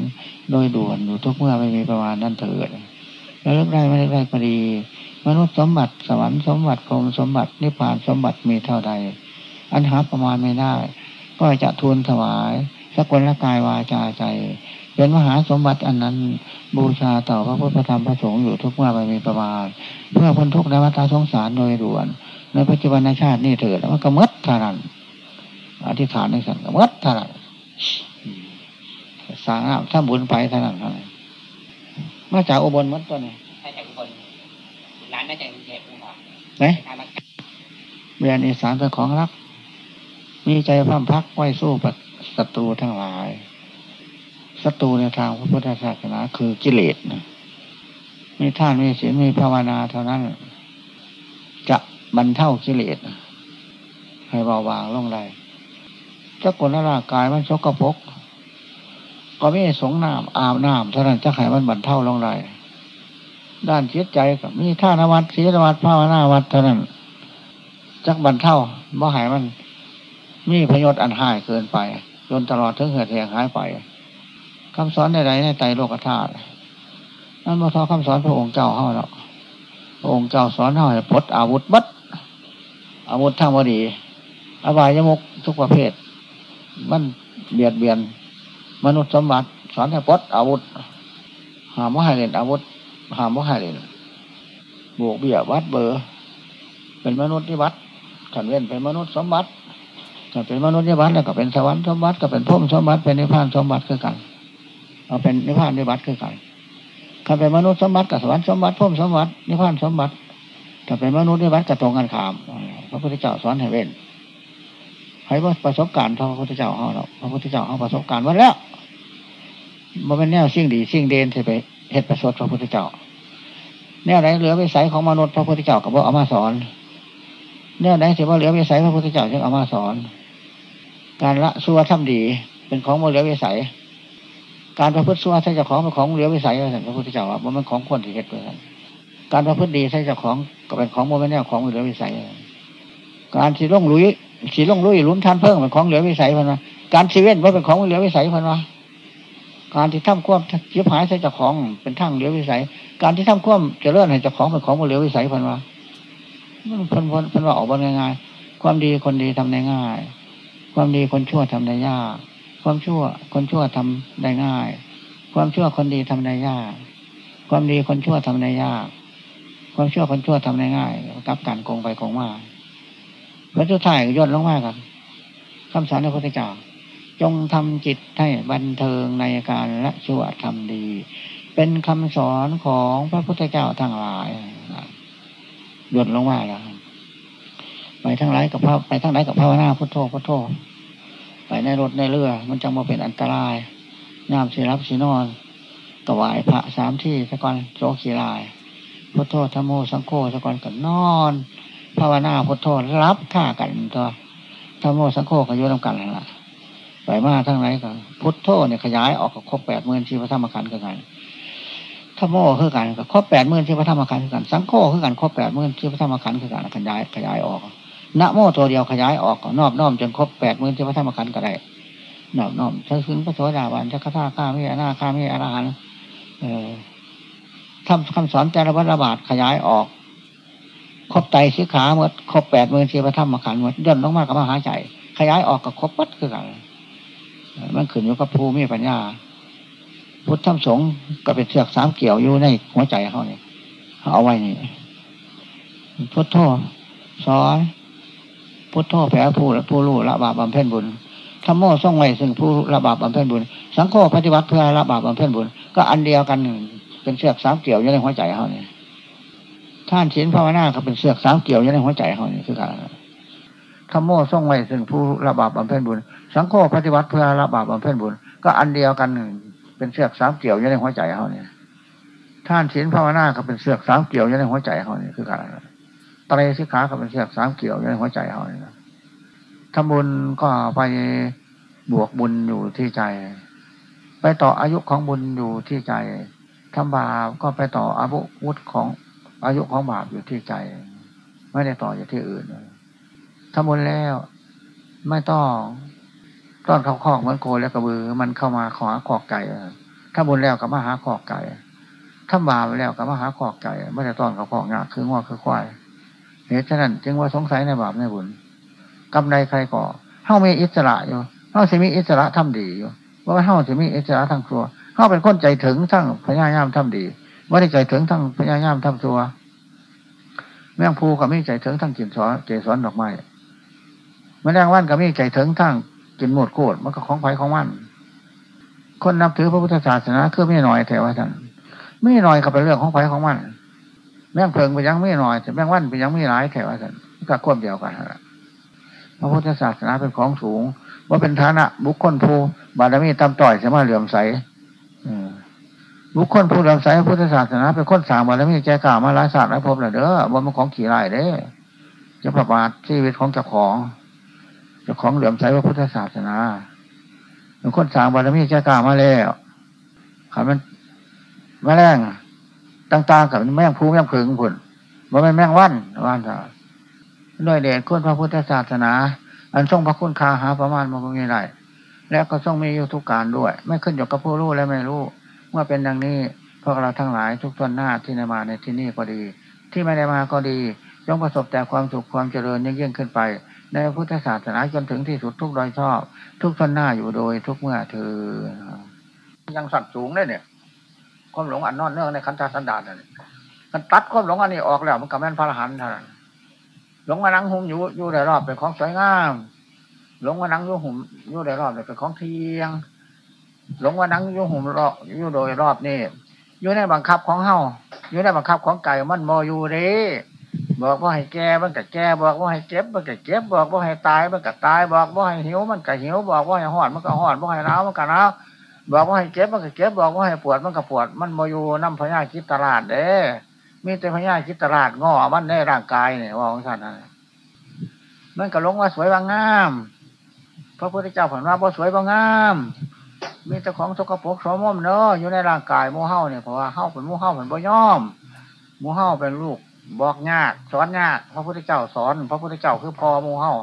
โดยด่วนอยู่ทุกเมื่อไม่มีประมาณนั่นเถิดแล้วเลือกได้ไม่เลือกได้ก็ดี มนุษย์สมบัติสวรรค์สมบัติพรมสมบัตินิพพานสมบัติมีเท่าใด อันหาประมาณไม่ได้ ก็จะทูลถวายสักวันละกายวาจาใจ เป็นมหาสมบัติอันนั้น บูชาต่อพระพุทธธรรมพระสงฆ์อยู่ทุกเมื่อไม่มีประมาณ เพื่อพ้นทุกข์ในวัฏสงสารโดยด่วน ในปัจจุบันชาตินี่เถิดมันก็มัดทารันอธิษฐานในสังก็มัดทารันสางถ้าบุญไปทารันเท่านั้นมาจากอุบลมัดตัวนี้มาจากอุบลร้านมาจากกรุงเทพไหมเวียนอีสานเป็นของรัก มีใจพร่ำพักไว้สู้ปัศัตรูทั้งหลายศัตรูในทางพระพุทธศาสนาคือกิเลสนะมีท่านมีศีลมีภาวนาเท่านั้น จะบรรเทากิเลสให้เบาบางลงได้ถ้าคนร่างกายมันชกกระพกก็ไม่สงน้ำอาบน้ำเท่านั้นจะให้มันบรรเทาลงได้ด้านจิตใจกับมีท่านวัดศีลวัดภาวนาวัดเท่านั้นจักบรรเทาบ่หายมัน มีพยศอันหายเกินไปจนตลอดถึงเหือดแหงหายไปคำสอนใดๆในใจโลกธาตุนั่นบ่ทอคำสอนพระองค์เจ้าเฮาแล้วพระองค์เจ้าสอนเฮาให้พดอาวุธบัดอาวุธทางบดีอบายยมุกทุกประเภท มันเบียดเบียน มนุษย์สมบัติ สอนให้พดอาวุธ หามว่าให้เล่นอาวุธ หามว่าให้เล่นบวกเบี้ยวัดเบอร์ เป็นมนุษย์ที่วัดขันเว้นเป็นมนุษย์สมบัติ ถ้าเป็นมนุษย์นิบัติแล้วก็เป็นสวรรค์สมบัติก็เป็นพุ่มสมบัติเป็นนิพพานสมบัติคือกันเอาเป็นนิพพานนิบัติคือกันถ้าเป็นมนุษย์สมบัติกับสวรรค์สมบัติพุ่มสมบัตินิพพานสมบัติถ้าเป็นมนุษย์นิบัติกับตรงกันข้ามพระพุทธเจ้าสอนให้เว้นให้ประสบการณ์พระพุทธเจ้าเขาเราพระพุทธเจ้าเขาประสบการณ์มาแล้วมันเป็นแนวสิ่งดีสิ่งเด่นที่ไปเหตุประสบพระพุทธเจ้าแนวไหนเหลือวิสัยของมนุษย์พระพุทธเจ้ากับว่าเอามาสอนเนี่ยไหนสิว่าเหลือวิสัยพระพุทธเจ้าจึงเอามาสอน การละสัวทำดี เป็นของโมเหลือวิสัย การประพฤติสัวใช้เจ้าของเป็นของเหลือวิสัยพระพุทธเจ้าว่ามันของควรที่เหตุด้วยกันการประพฤติดีใช้เจ้าของก็เป็นของโมเป็นแนวของเหลือวิสัย การสีล่องลุยสีล่องลุยลุ้มทันเพิ่งเป็นของเหลือวิสัยพันนะการชีเวิตว่าเป็นของเหลือวิสัยพันวะการที่ทำควบเยียบหายใส่เจ้าของเป็นทั้งเหลือวิสัย การที่ทำควบจะเลื่อนให้เจ้าของเป็นของเหลือวิสัยพันวะมันพันพันพันว่าออกบนง่ายๆความดีคนดีทำได้ง่าย ความดีคนชั่วทำได้ยาก ความชั่วคนชั่วทำได้ง่าย ความชั่วคนดีทำได้ยาก ความดีคนชั่วทำได้ยาก ความชั่วคนชั่วทำได้ง่ายกับการโกงไปโกงมาแล้วสุดท้ายย่นลงมากครับคำสอนพระพุทธเจ้าจงทำจิตให้บันเทิงในการละชั่วทำดี เป็นคำสอนของพระพุทธเจ้าทั้งหลายย่นลงมาแล้ว ไปทั้งไรกับพระไปทั้งไรกับภาวนาพุทโธพุทโธไปในรถในเรือ มันจะมาเป็นอันตรายยามสีรับสีนอนกวายพระสามที่สะกอนโจขีลายพุทโธธโมสังโฆสะกอนกันนอน ภาวนาพุทโธรับท่ากันตัวธโมสังโฆก็ยุ่งกันละไปมาทั้งไรกันพุทโธเนี่ยขยายออกกับครบแปดหมื่นชีพระธรรมขันธ์กันไงธโมคือกันกับครบแปดหมื่นชีพระธรรมขันธ์คือกัน สังโฆคือกันครบแปดหมื่นชีพระธรรมขันธ์คือกันขยายขยายออก นะโมตัวเดียวขยายออกนอบน้อมจนครบแปดหมื่นชีพระธรรมขันธ์ก็ได้นอบน้อมถ้าถึงพระโสดาบันจะข้าข้าไม่อนาข้าไม่อรหันต์เออทำคำสอนแต่ละวัฏบาทขยายออก ครบไตสิขาหมดครบแปดหมื่นชีพระธรรมขันธ์หมดย่นลงมากกับมหาใจขยายออกกับครบวัดคือกันมันขึ้นอยู่กับภูมิปัญญา พุทธธรรมสงฆ์ก็เป็นเสือกสามเกี่ยวอยู่ในหัวใจเขาเนี่ยเอาไว้นี่พุทโธสอน พุทโธแผ่ผู้ผู้รู้ละบาปบำเพ็ญบุญธรรมโมส่งไว้ซึ่งผู้ละบาปบำเพ็ญบุญ สังโฆปฏิบัติเพื่อละบาปบำเพ็ญบุญ ก็อันเดียวกันเป็นเสือกสามเกี่ยวอยู่ในหัวใจเขาเนี่ยท่านศีลภาวนาก็เป็นเสือกสามเกี่ยวอยู่ในหัวใจเขาเนี่ยคือการธรรมโมส่งไว้ซึ่งผู้ละบาปบำเพ็ญบุญ สังโฆปฏิบัติเพื่อละบาปบำเพ็ญบุญ ก็อันเดียวกันเป็นเสือกสามเกี่ยวอยู่ในหัวใจเขาเนี่ยท่านศีลภาวนาก็เป็นเสือกสามเกี่ยวอยู่ในหัวใจเขาเนี่ยคือการ ตรสิขาก็เป็นเสือกสามเกี่ยวอยู่ในหัวใจเขาเนี่ยทำบุญก็ไปบวกบุญอยู่ที่ใจ ไปต่ออายุของบุญอยู่ที่ใจทำบาปก็ไปต่ออาวุธของอายุของบาปอยู่ที่ใจ ไม่ได้ต่ออยู่ที่อื่นทำบุญแล้ว ไม่ต้องต้อนเขาคอกเหมือนโคและกระบือ มันเข้ามาขอขอกไก่ถ้าบุญแล้วกับมาหาขอกไก่ถ้าบาปแล้วกับมาหาขอกไก่ไม่ได้ต้อนเขาขอกงาคืองอคือควาย เหตุฉะนั้น จึงว่าสงสัยในบาปในบุญกำไรใครก่อเฮ้ามีอิสระอยู่เฮ้าจะมีอิสระทำดีอยู่ว่าเฮ้าจะมีอิสระทางครัวเฮ้าเป็นคนใจถึงทั้งพญายามทำดีว่าได้ใจถึงทั้งพญายามทำตัวแมงภูกับมีใจถึงทั้งกินสอนเจสอนดอกไม้แมลงวันกับมีใจถึงทั้งกินหมดโกดมันก็ของไผ่ของมันคนนับถือพระพุทธศาสนาคือไม่หน่อยแต่ว่าท่านไม่หน่อยก็เป็นเรื่องของไผ่ของมัน แมงเพลิงไปยังไม่หน่อยแต่แมงวันไปยังไม่ร้ายแต่ว่าท่านก็ควบเดียวกันพระพุทธศาสนาเป็นของสูง ว่าเป็นฐานะบุคคลผู้บารมีตำต่อยสามารถเหลื่อมใสบุคคลผู้เหลื่อมใสพระพุทธศาสนาเป็นคนสามบารมีแก่กล่าวมาลายศาสตร์และพบเลยเด้อว่ามันของขี่ไล่เด้จะประมาทชีวิตของเจ้าของเจ้าของเหลื่อมใสพระพุทธศาสนาเป็นคนสามบารมีแก่กล่าวมาแล้วขามันแมลง ต่าง ๆ กับแมงภูแมงผึ่งผุนว่าไม่แมงวันว่านเถอะด้วยเดชคุณพระพุทธศาสนา อันทรงพระคุณคาหาประมาณมาไม่ได้และก็ทรงมีอยู่ทุกการด้วย ไม่ขึ้นอยู่กับผู้รู้และไม่รู้เมื่อเป็นดังนี้พวกเราทั้งหลายทุกทนหน้าที่ได้มาในที่นี้ก็ดี ที่ไม่ได้มาก็ดีจงประสบแต่ความสุขความเจริญยิ่งยิ่งขึ้นไป ในพุทธศาสนาจนถึงที่สุดทุกโดยชอบ ทุกทนหน้าอยู่โดยทุกเมื่อเธอยังสัตว์สูงได้เนี่ย ความหลงอันนอนเนื่องในคันธาสันดานนั่นมันตัดความหลงอันนี้ออกแล้ว มันกับแม่นพระอรหันต์เท่านั้นหลงมานั่งหุ่มอยู่อยู่ในรอบเป็นของสวยงาม หลงมานั่งอยู่หุ่มอยู่ในรอบเป็นของเทียง หลงมานั่งอยู่หุ่มรอบอยู่โดยรอบนี่อยู่ในบังคับของเฮาอยู่ในบังคับของไก่มันมออยู่เด้บอกว่าให้แก่มันก็แก่บอกว่าให้เจ็บมันก็เจ็บบอกว่าให้ตายมันก็ตาย บอกว่าให้หิวมันก็หิวบอกว่าให้หอนมันก็หอนบอกให้หนาวมันก็หนาว บอกว่าให้เจ็บมันก็เจ็บบอกว่าให้ปวดมันก็ปวด มันมออยู่น้ำพญาคิดตลาดเด้มีแต่พญาคิดตลาดงอมันในร่างกายเนี่ยว่าของท่านนะมันก็ลงว่าสวยว่างามพระพุทธเจ้าผ่านว่าบ่สวยว่างาม มีแต่ของสกปรกสมมเนอะอยู่ในร่างกายมูเห่าเนี่ยเพราะว่าเห่าเป็นมูเห่าเป็นบ่ย่อมมูเห่าเป็นลูกบอกยากสอนยากพระพุทธเจ้าสอน พระพุทธเจ้าคือพอมูเห่า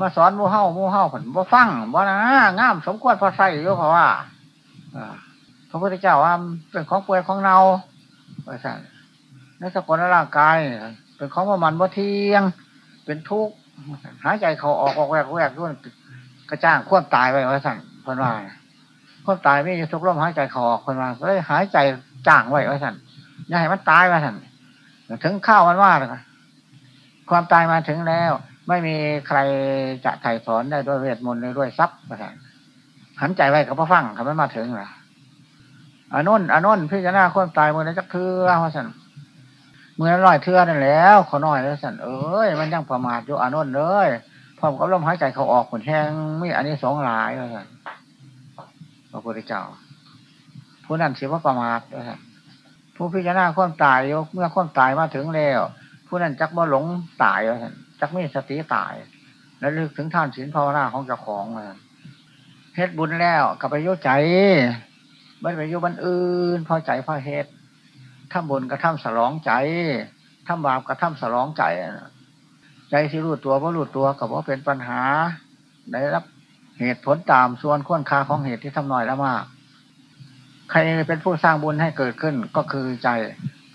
มาสอนมูเฮ้ามูเฮ้าผลบ่ฟังบ่นะงามสมควรพอใส่ยู่เพราะว่าพระพุทธเจ้าว่าเป็นของป่วยของเนาว่าสั่นในสกุลร่างกาย เป็นของว่ามันบ่เที่ยง เป็นทุกข์หายใจเขาออกออกแวกแวกด้วยกระจ้างควบตายไปว่าสั่นเพิ่นว่าควบตายไม่ยุทุกลมหายใจเขาออกเพิ่นว่าเลยหายใจจ้างไว้ว่าสั่นอย่าให้มันตายว่าสั่นถึงข้าวมันว่าเลยความตายมาถึงแล้ว ไม่มีใครจะไถ่ถอนได้ด้วยเวทมนต์ด้วยทรัพย์ว่าสั่นหันใจไว้กับพระฟังคำมันมาถึงล่ะอานุนอนุนพิจารณาความตายมือนั้นจักคือว่าสั่นมือนั้นลอยเทือนั่นแล้วเขาน้อยแล้วสันเอ้ยมันยังประมาทอยู่อนุนเลยพร้อมกับลมหายใจเขาออกผลแห้งไม่อันนี้สองหลายว่าสันพระพุทธเจ้าผู้นั้นเสียว่าประมาทว่าสันผู้พิจารณาความตายเมื่อความตายมาถึงแล้ว ผู้นั้นจักบ่หลงตายว่าสัน จักมีสติตาย แล้วลึกถึงท่านศีลภาวนาของเจ้าของว่าเฮ็ดบุญแล้วกับไปโยใจไม่ไปอยู่บันอื่นพอใจพอเฮ็ดทำบุญกระทำสลองใจทำบาปกระทำสลองใจ ใจที่รู้ตัวว่ารู้ตัวกับว่าเป็นปัญหาได้รับเหตุผลตามส่วนข้นคาของเหตุที่ทำน้อยแล้วมาก ใครเป็นผู้สร้างบุญให้เกิดขึ้นก็คือใจ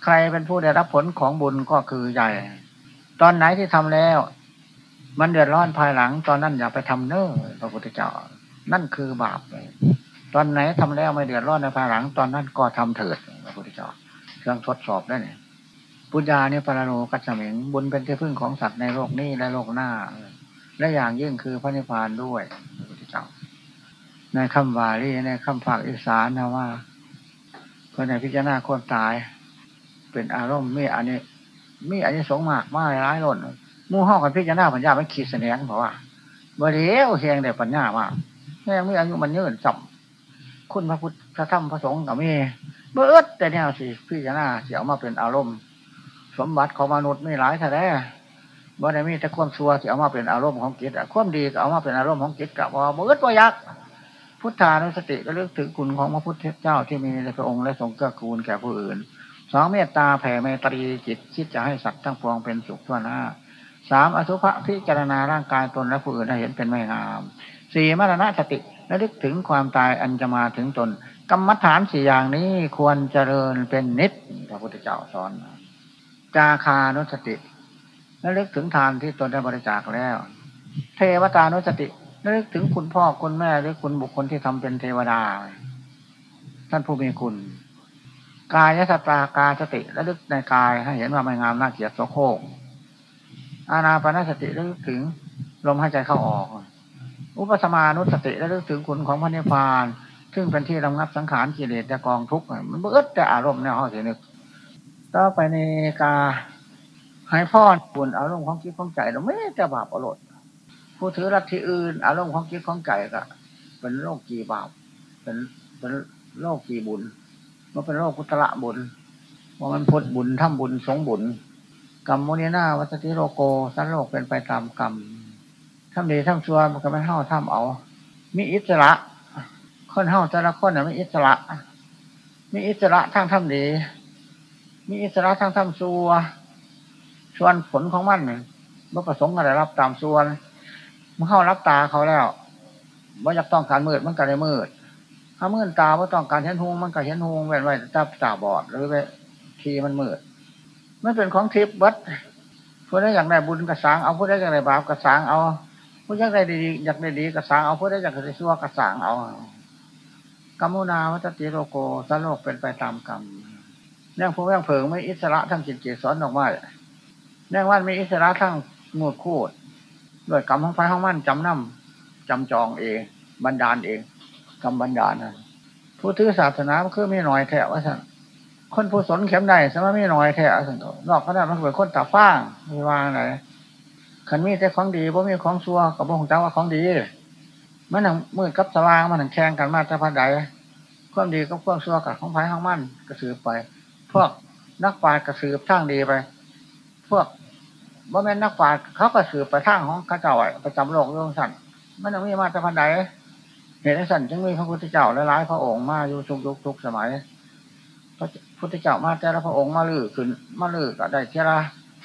ใครเป็นผู้ได้รับผลของบุญก็คือใจ ตอนไหนที่ทำแล้ว มันเดือดร้อนภายหลัง ตอนนั้นอย่าไปทำเน้อพระพุทธเจ้า นั่นคือบาปเลยตอนไหนทำแล้วไม่เดือดร้อนในภายหลัง ตอนนั้นก็ทำเถิดพระพุทธเจ้าเครื่องทดสอบได้เนี่ยปุญญาเนี่ยปรโลกัจเมิงบุญเป็นที่พึ่งของสัตว์ในโลกนี้และโลกหน้า และอย่างยิ่งคือพระนิพพานด้วยพระพุทธเจ้า ในคำวาลีในคำฝากอีสานนะว่าเพื่อในพิจารณาคนตาย เป็นอารมณ์มีอันนี้ มีอันนี้สงมากมากร้ายล้นมู่ห้องกันพิจารณาปัญญามันขีดแสดงเพราะว่าบริเวณเฮงแต่ปัญญามากแม่มีอายุมันยืนสัมคุณพระพุทธพระธรรมพระสงฆ์กับมีเบิดแต่เนี่ยสิพี่จะน่าเสียมาเป็นอารมณ์ สมบัติของมนุษย์ไม่หลายแท้ๆบ่ได้มีแต่ความชั่วที่เอามาเป็นอารมณ์ของจิตความดีก็เอามาเป็นอารมณ์ของจิตกับว่าเบิดว่ายักพุทธานุสติก็เลือกถึงคุณของพระพุทธเจ้าที่มีในพระองค์และทรงเกื้อกูลแก่ผู้อื่น สองเมตตาแผ่เมตรีจิตคิดจะให้สัตว์ทั้งปวงเป็นสุขทั่วหน้าสามอสุภะพิจารณาร่างกายตนและผู้อื่นให้เห็นเป็นไม่งามสี่มรณะสติและลึกถึงความตายอันจะมาถึงตน กรรมฐานสี่อย่างนี้ควรเจริญเป็นนิดพระพุทธเจ้าสอนจาคานุสติและลึกถึงทานที่ตนได้บริจาคแล้ว เทวตานุสติและลึกถึงคุณพ่อคุณแม่หรือคุณบุคคลที่ทำเป็นเทวดา ท่านผู้มีคุณ กายสตากาสติและลึกในกายให้เห็นว่าไม่งามน่าเกลียดโสโครกอาณาปณสติและลึกถึงลมหายใจเข้าออก อุปสมานุสติและลึกถึงคุณของพระนิพพาน ซึ่งเป็นที่รำงับสังขารกิเลสและกองทุกข์มันเบิดแต่อารมณ์ในห้องเสียนึกต่อไปในกาให้พ่อบุญอารมณ์ของคิดของใจเราไม่จะบาปอรรถผู้ถือรัที่อื่น อารมณ์ของคิดของใจก็เป็นโลกกี่บาปเป็นเป็นโลกกี่บุญ มันเป็นโลกพุทธละบุญ ว่ามันพุทธบุญทำบุญสงบุญ กรรมโมนีนาวัตติโลโกสันโลกเป็นไปตามกรรมทำดีทำชั่วมันก็ไม่เท่าทำเอา มีอิสระ คนเท่าแต่ละคนน่ะมีอิสระ มีอิสระทั้งทำดี มีอิสระทั้งทำชั่วส่วนผลของมันเมื่อประสงค์อะไรรับตามส่วนมันเข้ารับตาเขาแล้วว่าอยากต้องการมืดมันก็ได้มืด ถ้ามืดตาว่าต้องการเห็นหงมันก็เห็นหงแว่นไว้ตาตาบอดหรือไปทีมันมืดไม่เป็นของทิพย์วัดผู้ใดอยากได้บุญกระสางเอาผู้ใดอยากได้บาปกระสางเอา ผู้อยากได้ดีอยากได้ดีกระสางเอาผู้ใดอยากได้ชั่วกระสางเอากรรมุนาวัตติโลโกสโลกเป็นไปตามกรรมเนื่องผู้แม่งเผิงไม่อิสระทั้งจิตเจสอนออกมาเนื่องว่ามีอิสระทั้งงูดคูดด้วยกรรมของไฟของมันจำนำจำจองเอง บันดาลเอง กรรมบันดาลนะผู้ถือศาสนาคือไม่หน่อยแถวว่าสั่งคนผู้สนเข็มใดสมัยไม่น้อยแท้สันตนอกขนาดมันเป็นคนตาฟ้างมีวางไหนขันมีแต่ของดีเพราะมีของซัวกับพวกของเจ้าว่าของดี มันหนังมือกับสว่างมันหนังแข่งกันมาจะพันใดความดีกับความซัวกับของไผ่ของมั่นกระสือไป พวกนักปราชญ์กระสือทางดีไป พวกว่าแม่นนักปราชญ์เขากระสือไปทางของข้าเจ้าประจำโลกเรื่องสั่นมันหนังมีมาจะพันใด เหตุสั่นจึงมีพระพุทธเจ้าหลายๆพระองค์มาอยู่ทุกยุคทุกสมัย พระพุทธเจ้ามาแต่ละพระองค์มาลือขึ้นมาลือก็ได้เทระ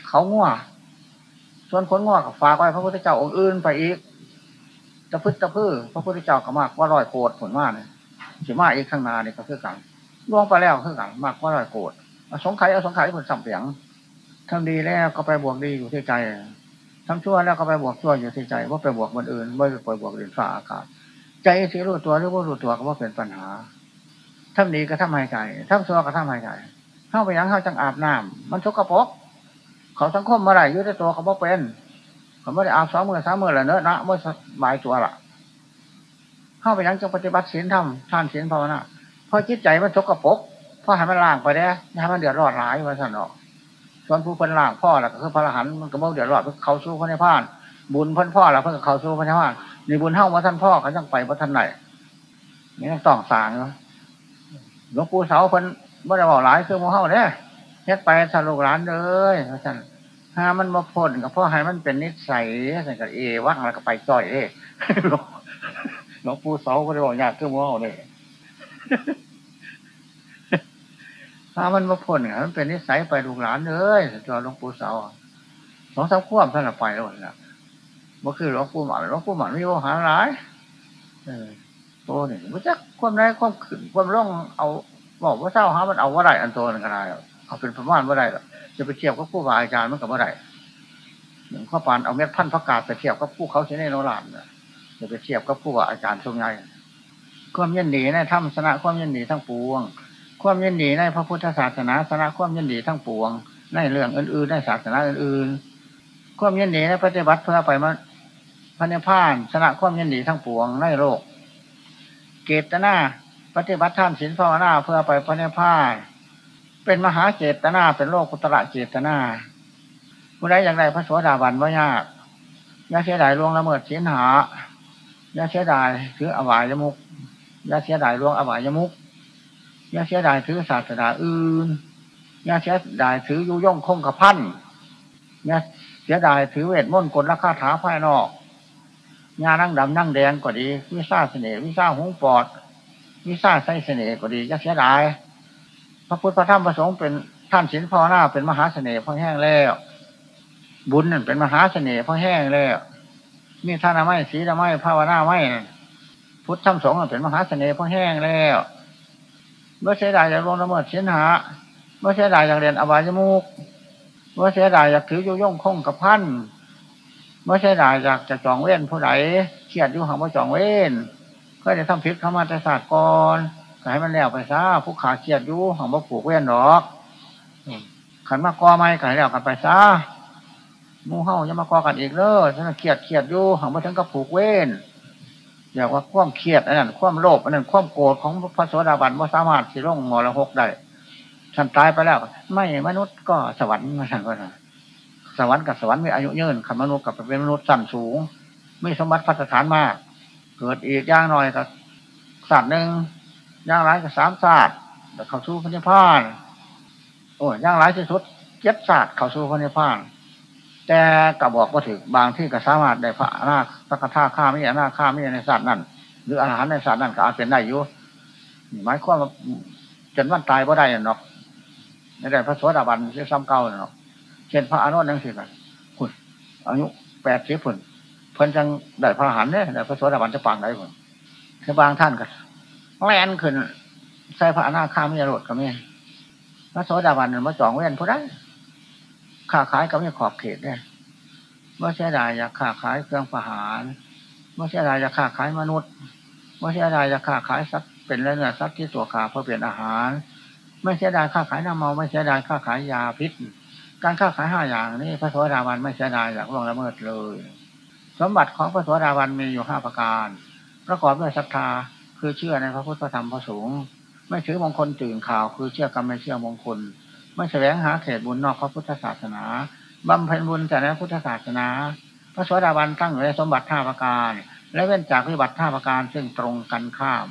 เขาง่วส่วนคนง่วกับฝากไว้พระพุทธเจ้าองค์อื่นไปอีกตะพึดตะพื้อพระพุทธเจ้าก็มากว่าร้อยโกดผลมากเลยสิมาอีกข้างนาเนี่ยก็คือกันล่วงไปแล้วคือกันมากว่าร้อยโกดสงไข่เอาสงไข่ผลสัมเสียงทำดีแล้วก็ไปบวกดีอยู่ที่ใจทำชั่วแล้วก็ไปบวกชั่วอยู่ที่ใจว่าไปบวกคนอื่นไม่ไปบวกเรียนฝ่าอากาศ ใจที่รู้ตัวหรือว่ารู้ตัวก็ว่าเป็นปัญหาทำดีก็ทำให้ใจทำชั่วก็ทำให้ใจเข้าไปยังเข้าจังอาบน้ำมันชกกระปกเขาสังคมเมื่อไรยุ่ในตัวเขาบอกเป็น เขาไม่ได้อาบสองมือสามมือละเนอะนะเมื่อหมายตัวละเข้าไปยังจงปฏิบัติศีลธรรมทานศีลภาวนาพอจิตใจมันชกกระปกพอให้มันล่างไปได้ให้มันเดือดร้อนหลายวันสนอกส่วนผู้เป็นล่างพ่อละก็คือพระอรหันต์มันก็บ่เดือดร้อนเขาสู้พระในพาน บุญพ่นพ่อละเพื่อเขาสู้พระในพาน ในบุญเท่าว่าท่านพ่อเขาจังไปว่าท่านไหนนี่ต้องสางเนาะหลวงปู่เสาเพิ่นบ่ได้บอกหลายคือโมเฮาเนี่ยเฮ็ดไปสรุปร้านเลยท่านถ้ามันมาพ่นกับพ่อให้มันเป็นนิสัยสั่กับเอวักแล้วก็ไปจ่อยเด้หลวงปู่เสาบ่ได้บอกยากคือโมเฮาเนี่ยถ้ามันมาพ่นมันเป็นนิสัยไปลูกหลานเลยตัวหลวงปู่เสาสองสามขวบท่านไปแล้วนะ บ่คือหลวงปู่หมันหลวงปู่หมันมีโอหารหลายเออโตนี่มันจะความได้ความขึ้นความร่องเอาบอกว่าเศร้าฮะมันเอาว่าไรอันโตนึงก็ได้เอาเป็นประมาณว่าไรจะไปเทียบกับผู้บาอาจารย์มันกับว่าไรหนึ่งข้อปานเอาเม็ดพันธุ์ประกาศไปเทียบกับผู้เขาเสนโนรานจะไปเทียบกับผู้บาอาจารย์ทรงไงความยินดีในธรรมสนะความยินดีทั้งปวง ความยินดีในพระพุทธศาสนาสนะความยินดีทั้งปวง ในเรื่องอื่นๆในศาสนาอื่นๆความยินดีในปฏิบัติเพื่อไปมา พระนิพพานสนะความยินดีทั้งปวงในโลก เกตนาปฏิบัติท่านศีลภาวนาเพื่อไปพระนิพพานเป็นมหาเจตนาเป็นโลกุตระเจตนาผู้ใดอย่างไรพระสวสดาบันว่ายากยาเสียดายล่วงละเมิดศีลหายาเสียดายถืออวายมุกยาเสียดายล่วงอวายมุกยาเสียดายถือศาสนาอื่นยาเสียดายถือยุย่งคงกระพันยาเสียดายถือเวทมนต์กลราคาถาภายนอก ยานั่งดำนั่งแดงก็ดี วิซ่าเสน่ห์วิซ่าหงปอด วิซ่าไส้เสน่ห์ก็ดียาเสียดาย พระพุทธพระธรรมพระสงฆ์เป็นท่านศีลภาวนาเป็นมหาเสน่ห์พอแห้งแล้ว บุญนั่นเป็นมหาเสน่ห์พอแห้งแล้วนี่ท่านไม่ศีลไม่ภาวนาไม่พุทธธรรมสงฆ์เป็นมหาเสน่ห์พอแห้งแล้วเมื่อเสียดายจากลงละเมิดศีลหาเมื่อเสียดายจากเรียนอบายมุกเมื่อเสียดายจากถือโยย่งคงกับพัน เมื่อเสียดายจากจะจองเว้นผู้ใดเครียดอยู่หางว่าจองเว้นก็จะทำพิษเข้ามาแต่ศาสตร์ก่อนให้มันแล้วไปซะผู้ขาเกียดอยู่ของบ่ผูกเว้นหรอกขันมากอไม่กันแล้วกันไปซะมูเฮายังมากอกันอีกเลยฉันเกียดเกียดอยู่ของบ่ถึงกับผูกเว้นอยากว่าความเครียดอันนั้นความโลภอันนั้นความโกรธของพระโสดาบันว่าสามารถสิลงมรหกได้ฉันตายไปแล้ว ไม่มนุษย์ก็สวรรค์มาฉันก็นะ สวรรค์กับสวรรค์มีอายุยืนขันมนุษย์กับเป็นมนุษย์สั้นสูง ไม่สมบัติพัฒฐานมาก เกิดอีกย่างหน่อยกับสัตว์หนึ่งย่างไรกับสามศาสตร์เขาสู้พระนิพพานโอ้ย่างไรที่สุดเจ็ดศาสตร์เขาสู้พระนิพพานแต่กระบอกว่าถึงบางที่ก็สามารถได้พระนาคพระท่าข้าไม่นาข้าไม่ในศาสตร์นั่นหรืออาหารในศาสตร์นั่นก็อาจเป็นได้อยู่หมายความว่าจนวันตายก็ได้หรอกในแต่พระสวสดาบันที่ซ้ำเก่าเนาะ เช่นพระอนุนนั่งสิกันคุณอายุแปดสิบพุ่นเพิ่นจังได้พระหันเนี่ยได้พระสวสดาบันจะปางได้พุ่นคือบางท่านก็แลนขึ้นใส่พระอนาคามีรถก็มีพระโสดาบันมาจองเว้นผู้ใดค้าขายก็มีขอบเขตเนี่ยเมื่อเสียดายอยากค้าขายเครื่องประหารเมื่อเสียดายอยากค้าขายมนุษย์เมื่อเสียดายอยากค้าขายสัตว์เป็นเนื้อสัตว์ที่ตัวขาเพื่อเปลี่ยนอาหาร ไม่เสียดายค้าขายน้ำเมาไม่เสียดายค้าขายยาพิษ การค้าขายห้าอย่างนี้พระโสดาบันไม่เสียดายอยากล่วงละเมิดเลย สมบัติของพระโสดาบันมีอยู่ห้าประการ ประกอบด้วยศรัทธาคือเชื่อในพระพุทธธรรมพระสงฆ์ไม่ถือมงคลตื่นข่าว คือเชื่อกรรมไม่เชื่อมงคล ไม่แสวงหาเขตบุญนอกพระพุทธศาสนาบำเพ็ญบุญแต่ในพุทธศาสนา พระสวัสดิบาลตั้งอยู่ในสมบัติท่าประการ และเว้นจากวิบัติท่าประการซึ่งตรงกันข้าม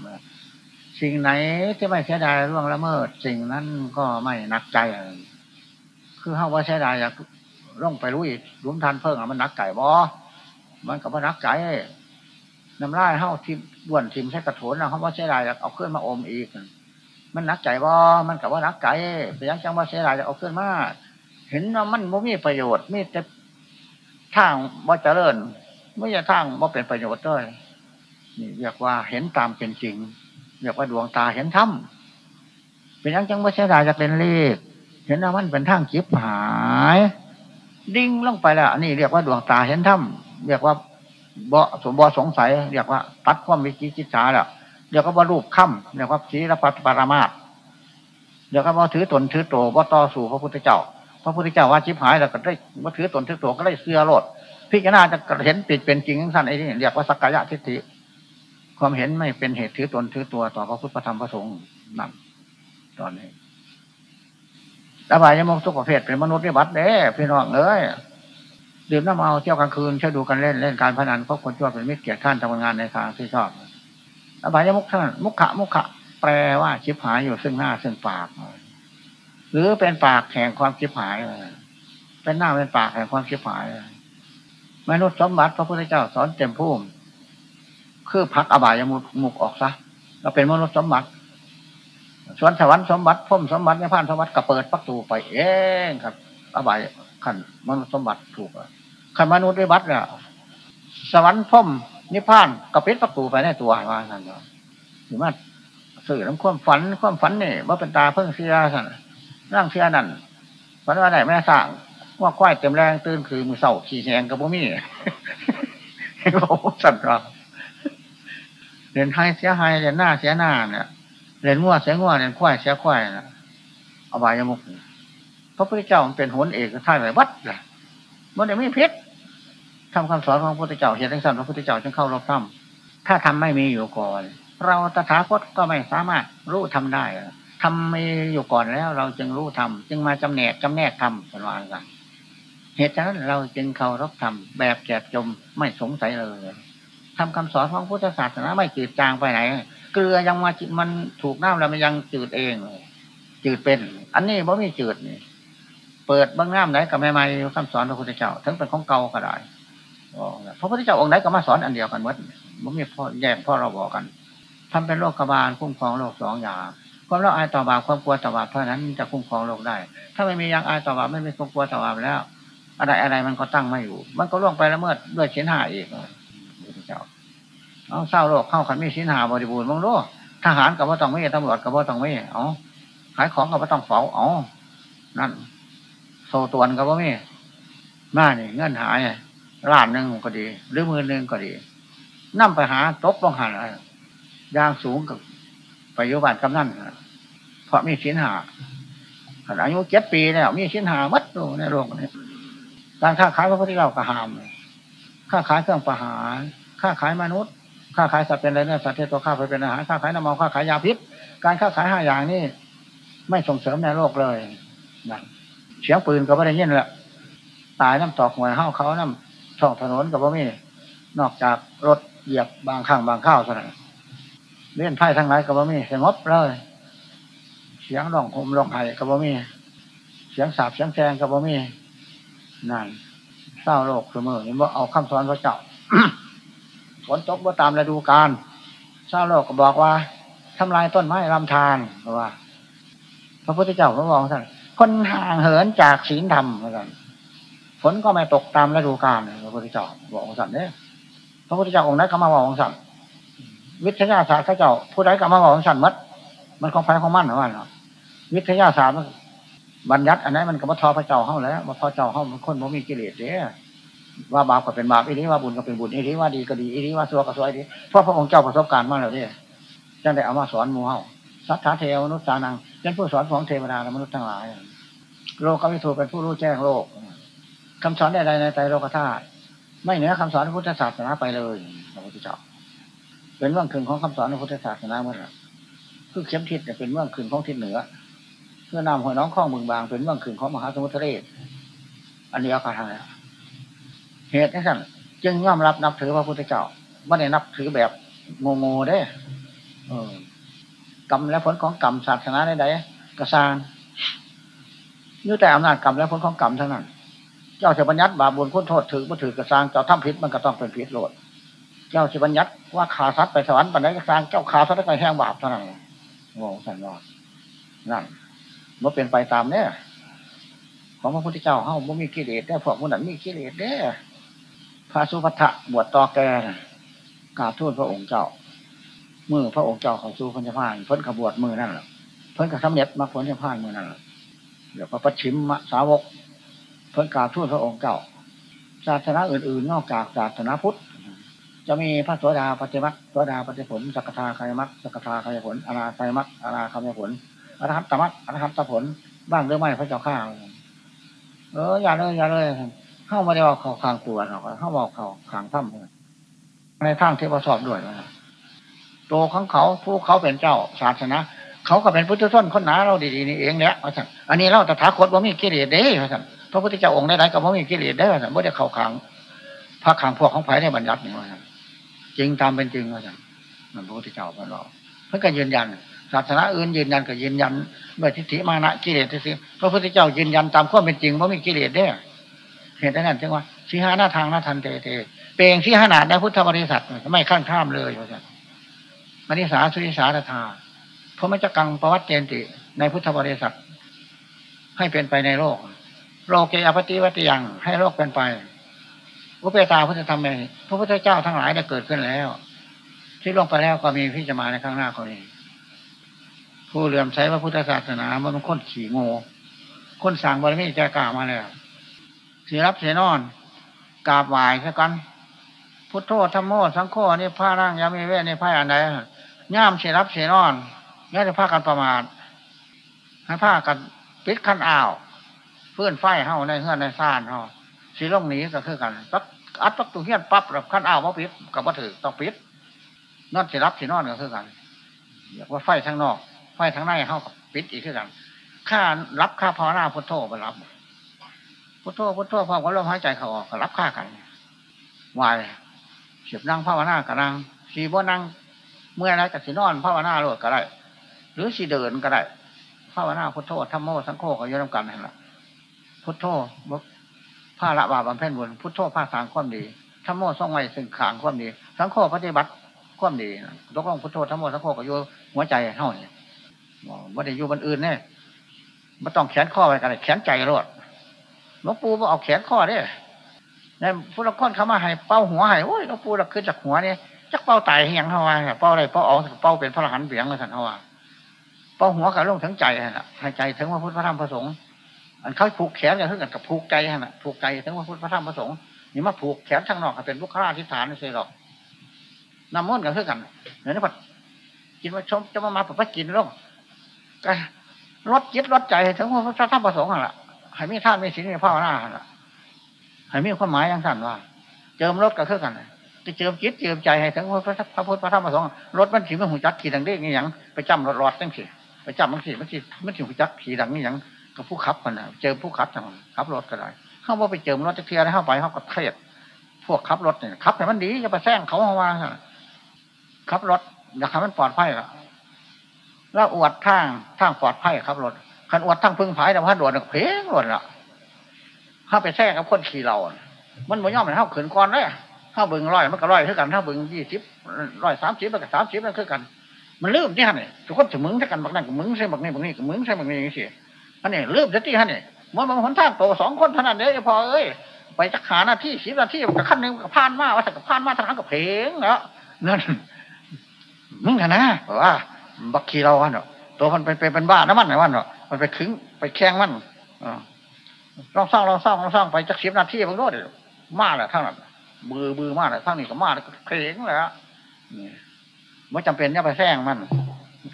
สิ่งไหนที่ไม่เสียดายร่วงละเมิด สิ่งนั้นก็ไม่นักใจ คือเฮาว่าเสียดอยากร่องไปรู้อีกรุมทันเพิ่งอะมันนักไก่บอมันกับมันนักใจน้ำลายเฮาทิมบ้วนทิมใช้กระโถนนะเขาว่าเสียดายเอาเคลื่อนมาอมอีก มันนักใจบ่มันกับว่านักใจไปยังจังว่าเสียดายเอาเคลื่อนมาเห็นว่ามันไม่มีประโยชน์มีแต่ทางบ่เจริญไม่ใช่ทางบ่าเป็นประโยชน์ด้วยนี่เรียกว่าเห็นตามเป็นจริง เรียกว่าดวงตาเห็นธรรมเป็นยังจังว่าเสียดายจะเป็นเลข เห็นว่ามันเป็นทางจิบหาย ดิ้งลงไปแล้วนี่เรียกว่าดวงตาเห็นธรรมเรียกว่าบ่สมบสงสัย เรียกว่า ตัดความวิจิจิตสาแล้วเรียกว่ารูปค่ำเรียกว่าศีลปัตปรามาตเรียกว่าถือตนถือโตว่าต่อสู่พระพุทธเจ้า พระพุทธเจ้าว่าจิบหายแล้วก็ได้ว่าถือตนถือโตก็ได้เสื้อโลดพิจารณาจะเห็นปิดเป็นจริงทั้งสั้นไอ้นี่เรียกว่าสักกายทิฏฐิความเห็นไม่เป็นเหตุถือตนถือตัวต่อพระพุทธธรรมพระสงฆ์นั่นตอนนี้ อบายยมกทุกประเภทเป็นมนุษย์นิบัติเด้พี่น้องเอ้ยดื่มน้ำเมาเที่ยวกลางคืนใช้ดูกันเล่นเล่นการพนันพบคนชั่วเป็นมิตรเกียรติท่านทำงานในทางที่ชอบอบายยมุกท่านมุขะมุขะ แปลว่าชิบหายอยู่ซึ่งหน้าซึ่งปาก หรือเป็นปากแห่งความชิบหาย เป็นหน้าเป็นปากแห่งความชิบหายมนุษย์สมบัติพระพุทธเจ้าสอนเต็มภูมิคือพักอบายมุกมุกออกซะเราเป็นมนุษย์สมบัติ สวนสวรรค์สมบัติพุ่มสมบัติในพานสมบัติก็เปิดประตูไปเองครับอบายขันมนุษย์สมบัติถูกขันมนุษย์วิบัติเนี่ยสวรรค์พุ่มนิพพานก็ปิดประตูไปในตัวว่าท่นเนาะถือว่าสื่อน้ำความฝันความฝันนี่ว่าเป็นตาเพิ่งเสียสั่นร่างเสียนั่นฝันว่าไหนแม่สั่งว่าควายเต็มแรงตื่นคือมือเสาขี่แหงกับพวกมีโอ้สั่นเราเรียนให้เสียหายเรียนหน้าเสียหน้าเนี่ย เรียนงัวเสียงัวเรียนควายเสียควายนะอบายมุกพระพุทธเจ้ามันเป็นหนเอกท่านไหนวัดเลยมันเดี๋ยวไม่พิษทำคำสอนของพระพุทธเจ้าเห็นทั้งสั้นพระพุทธเจ้าจึงเข้ารับถ้ำถ้าทำไม่มีอยู่ก่อน เราตถาคตก็ไม่สามารถรู้ทำได้ทำมีอยู่ก่อนแล้ว เราจึงรู้ทำจึงมาจำแนกจำแนกทำเป็นวันกันเหตุฉะนั้นเราจึงเคารพธรรมแบบแจกจมไม่สงสัยเลยทำคำสอนของพุทธศาสนาไม่จืดจางไปไหน เกลือยังมามันถูกน้ำแล้วมันยังจืดเองจืดเป็น อันนี้บ่มีจืดนี่เปิดบางน้ำไหนกับแม่ไม่คำสอนพระพุทธเจ้าถึงเป็นของเก่าก็ได้พระพุทธเจ้าองค์ไหนก็มาสอนอันเดียวกันหมดมันมีพ่อแยกพ่อเราบอกกันทำเป็นโรคกบาลคุ้มครองโรคสองอย่างความละอายต่อบาปความกลัวต่อบาปเท่านั้นจะคุ้มครองโลกได้ ถ้าไม่มียังอายต่อบาปไม่มีความกลัวต่อบาปแล้ว อะไรอะไรมันก็ตั้งไม่อยู่ มันก็ล่วงไปล้วเมื่อด้วยเชิ้นหายอีกเจ้า เอาเศร้าโลกเข้าขันมีชิ้นหาบริบูรณ์มั้งรู้ทหารกับว่าต้องไม่ตำรวจกับว่าต้องไม่เอาขายของกับว่าต้องเฝ้าเอานั่นโซตวนกับว่าไม่มาเนี่ยเงื่อนหายล้านหนึ่งก็ดี หรือมือหนึ่งก็ดีนั่ไปหาตบลงหันยางสูงกับไปยุบันกำนั่นเพราะมีชิ้นหาอายุเจ็ดปีแล้วมีชิ้นหามัดดูในโลกนี้การค้าขายพระพุทธเจ้าก็ห้ามค้าขายเครื่องประหารค้าขายมนุษย์ ค้าขายสัตว์เป็นอะไรเนี่ยสัตว์เทตัวข้าไปเป็นอาหารค้าขายน้ำมันค้าขายยาพิษ การค้าขายห้าอย่างนี้ไม่ส่งเสริมในโลกเลยนะเสียงปืนก็ไม่ได้ยินแหละตายน้ำตอกหวยห้าเขาน้ำช่องถนนกับว่ามีนอกจากรถเหยียบบางข้างบางข้าวเท่านั้นเล่นไพ่ทั้งหลายกับว่ามีสงบเลยเสียงร้องโหมร้องไห้กับว่ามี เสียงสาบเสียงแซงกับว่ามีนั่นเศร้าโลกเสมอเนี่ว่าเอาคำสอนพระเจ้า ฝนตกว่าตามฤดูกาลเศร้าโลกก็บอกว่าทำลายต้นไม้ลำธารว่า พระพุทธเจ้าพระบอกท่านคนห่างเหินจากศีลธรรมเหมือนกันฝนก็ไม่ตกตามฤดูกาลพระพุทธเจ้าบอกองสัตว์เนี่ยพระพุทธเจ้าองค์นั้นก็มาบอกองสัตว์วิทยาศาสตร์ข้าเจ้าผู้ใดก็มาบอกองสัตว์มัดมันของไฟของมันหรือว่าเนาะวิทยาศาสตร์บัญญัติอันนั้นมันก็มาทอพระเจ้าเข้าแล้วมาทอเจ้าเข้ามันคนมันมีกิเลสเนี่ย ว่าบาปก็เป็นบาปอีนี้ว่าบุญก็เป็นบุญอีนี้ว่าดีก็ดีอีนี้ว่าชั่วก็ชั่วอีนี้เพราะพระองค์เจ้าประสบการณ์มาแล้วเนี่ยจังได้เอามาสอนมูเฮาสัทธาเทวมนุษย์สานังเป็นผู้สอนของเทวดาและมนุษย์ทั้งหลาย โลกวิถูเป็นผู้รู้แจ้งโลกคำสอนใดๆในใจโลกธาตุไม่เหนือคำสอนพุทธศาสนาไปเลยพระพุทธเจ้า เป็นเรื่องคืนของคำสอนพุทธศาสนาเมื่อไหร่คือเข็มทิศเป็นเรื่องคืนของทิศเหนือเพื่อนำหัวน้องข้องมึงบางเป็นเรื่องคืนของมหาสมุทรทะเลอันนี้เอาคาทาง เหตุนั้นจึงยอมรับนับถือพระพุทธเจ้าไม่ได้นับถือแบบโงง่ได้กรรมและผลของกรรมศาสนาใดๆกระซานนี่แต่อำนาจกรรมและผลของกรรมเท่านั้น เจ้าจะบัญญัติบาปบุญคุณโทษถือมาถือกระซางเจ้าทำผิดมันก็ต้องเป็นผิดโลด เจ้าจะบัญญัติว่าขาสัตว์ไปสวรรค์ปัญญากระซางเจ้าขาสัตว์ไปแห้งบาปเท่านั้นงงสันว่านั่นมันเป็นไปตามเนี่ยของพระพุทธเจ้าเฮ้าบ่มีกิเลสได้พวกมันนั้นมีกิเลสเด้ ระสุภัทะบวชต่อแกกราบทูลพระองค์เจ้าเมื่อพระองค์เจ้าเขาสู้พันธพานพ้นขบวดมือนั่นแหละพ้นกับสำเร็จมาพ้นพันธพานมือนั่นแหละเดี๋ยวพระปัจฉิมสาวกพ้นกราบทูลพระองค์เจ้าศาสนาอื่นๆ นอกจากศาสนาพุทธ จะมีพระโสดาปฏิมักโสดาปฏิผลสักทาคายมักสักทาคายผลอนาคายมักอนาคายผลอรหัตตมักอรหัตตผล บ้างหรือไม่พระเจ้าข้าเอออย่าเลยอย่าเลย เข้ามาได้ว่าเขาขางตัวหรอกเข้าบอกเขาขางถ้ำในทางที่ประสอบด้วยนะโตของเขาผู้เขาเป็นเจ้าศาสนาเขาก็เป็นพุทธชนคนหนาเราดีๆนี่เองเนี่ยว่าสั่งอันนี้เราตถาคตว่ามีกิเลสเด้ว่าสั่งพระพุทธเจ้าองค์ใดๆก็บ่ามีกิเลสได้ว่าสั่งบ่ได้เขาขังพระขังพวกของไผ่ในบัญญัตินี่ว่าสั่งจริงตามเป็นจริงว่าสั่งมันพระพุทธเจ้าเป็นเราเพื่อการยืนยัน ศาสนาอื่นยืนยันก็ยืนยันด้วยทิฏฐิมานะกิเลสที่พระพุทธเจ้ายืนยันตามข้อเป็นจริงว่ามีกิเลสได้ เหตุนั้นจึงว่าสีหาหน้าทางหน้าทันเตเตเปลงสีหนาดในพุทธบริษัทไม่ข้างข้ามเลยว่าสั่งมณิสาสุริสาธาพระมจกังประวัติเจนติ ในพุทธบริษัท ให้เป็นไปในโลก โลกเกอปฏิวัติยังให้โลกเป็นไปอุเปตาพุทธธรรมเองพระพุทธเจ้าทั้งหลายได้เกิดขึ้นแล้ว ที่ลงไปแล้วก็มีพิจามาในข้างหน้าเขาเองผู้เลื่อมใช้พระพุทธศาสนามันเป็นคนขี่ง่คนสั่งบารมีจะกล่าวมาแล้ว เสียรับเสียนอนกราบไหว้ซะกันพุทโธธรรมโมสังโฆนี่ผ้าร่างยามีเวนี่ผ้าอันใดย่ามเสียรับเสียนอนย่จะผ้ากันประมาทให้ผ้ากันปิดขั้นอ่าวเพื่อนไฟเฮาในเฮือนในซ่านเฮาสีล่องหนีก็คือกันปักอัดปักตุเฮียนปั๊บแบบขั้นอ่าวมาปิดกับว่าถือต้องปิดนอนเสียรับเสียนอนก็คือกันอยากว่าไฟทั้งนอก ไฟทั้งในเฮากับปิดอีกคือกันค่ารับค่าภาวนาพุทโธไปรับ พุทโธพุทโธพร้อมกับลมหายใจเขาออกก็รับค่ากันวายเสียบนั่งภาวนากับนั่งสีบ่นั่งเมื่อไรกับสีนอนภาวนาโลดก็ได้ หรือสีเดินก็ได้ภาวนาพุทโธธรรมโมสังโฆก็ยอมกันนั่นแหละพุทโธผ้าละบาบำเพ็ญบุญพุทโธผ้าสางความดีธรรมโมส่องไว้สึ่งขางความดี สังโฆปฏิบัติความดีตกลงพุทโธธรรมโมสังโฆก็อยู่หัวใจเท่านี้ว่าได้อยู่บนอื่นเนี่ยไม่ต้องแขนข้อไปกันเลยแขนใจรอด หลวงปู่มาเอาแขนข้อเนี่ยในพุทธคนเขามาให้เป้าหัวให้โอ้ยหลวงปู่เราขึ้นจากหัวเนี่ยจักเป้าตายเฮียงเขาว่าเป้าอะไรเป้าออกเป้าเป็นพระอรหันต์เบียงเลยสันเขาว่าเป้าหัวกับลงถึงใจฮะให้ใจถึงว่าพุทธพระธรรมพระสงฆ์อันเขาผูกแขนกันเท่ากันกับผูกใจฮะผูกใจถึงว่าพุทธพระธรรมพระสงฆ์นี่มาผูกแขนทางนอกเป็นลูกค้าทิฐานไม่ใช่หรอกนำม้นกันเท่ากันเดี๋ยนี้ปัดกินมาชมจะมามาปัดกินลงรถยึดรถใจถึงว่าพระธรรมพระสงฆ์อะ ให้มีท่านมีศีลมีภาวนาอะให้มีความหมายอย่างสั้นว่า เจิมรถก็คือกันจะเจิมจิตเจิมใจให้ถึงพระพุทธพระธรรมพระสงฆ์รถมันขี่มันหูจักขี่ดังเด้งอย่างไปจำรถรถตั้งสิไปจำมันสิมันสิมันสิหูจักขี่ดังนี่อย่างกับผู้ขับคนน่ะเจอผู้ขับจังขับรถก็ได้เข้าว่าไปเจิมรถจะเทียร์เข้าไปเข้ากับเครียดพวกขับรถเนี่ยขับแต่มันดีจะไปแซงเขาเอามาขับรถอยากให้มันปลอดภัยละแล้วอวดทางทางปลอดภัยขับรถ ขันอวดทางพึ่งผายแต่ว่าโดดเพลงโดดละข้าไปแทรกกับคนขี่เรามันไม่ย่อมมันเข้าขืนก่อนเลยเข้าบึงร้อยมันก็ร้อยเท่ากันถ้าบึงยี่สิบร้อยสามสิบมันก็สามสิบนั่นคือกัน มันลืมที่ฮะเนี่ยทุกคนถึงมึงถ้ากันบักนั่นกับมึงใช่บักนี่บักนี่กับมึงใช่บักนี่อย่างนี้อันนี้ลืมจะที่ฮะเนี่ยมันมันหนทางโตสองคนเท่านั้นเด้พอเอ้ยไปจักหาหน้าที่สิบนาทีกับขั้นหนึ่งกับพานมาว่าสักกับพานมาทางกับเพลงเนาะนั่นมึงนะว่าบักขี่เราวันเนาะตัวมันไปเป็นบ้าน้ำมันไหนวันเนาะ มันไปขึงไปแข้งมันลองสร้างลองสร้างลองสร้างไปจักสิบนาทีบางโน้ตมาแหละทั้งนั้นบือบือมากเลยทั้งนี้ก็มาแล้วเพลงแล้วไม่จำเป็นเนี่ยไปแซงมัน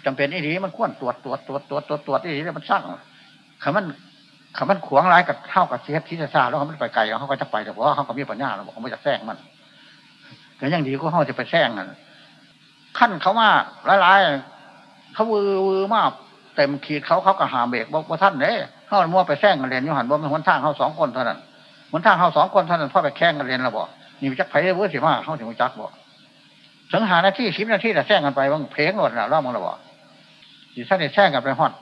จำเป็นนี่ดีมันควรตรวจตรวจตรวจตรวจตรวจตรวจนี่ดีมันสร้างขามันขามันขวางร้ายกับเท่ากับเสียที่จะซาแล้วเขาไม่ไปไกลเขาก็จะไปแต่เพราเขาก็มีปัญญาเราบอกเขาไม่จะแซงมันแต่ยังดีก็เขาจะไปแซงกันขั้นเขามาหลายๆเขาวือวือมาก เต็มขีดเขาเขาก็หาเบรกบอกว่าท่านเนี่ยเขามั่วไปแซงกันเรียนยูหันบ่เป็นหนทางเขาสองคนเท่านั้นหนทางเขาสองคนเท่านั้นพ่อไปแข่งกันเรียนเราบอกนี่จักไผ่เวอร์สิมาเขาถึงจักบอกถึงหานาที่สิบนาที่แต่แซงกันไปบางเพลงหมดนะรอบมึงเราบอกสิท่านเนี่ยแซงกันไปฮอด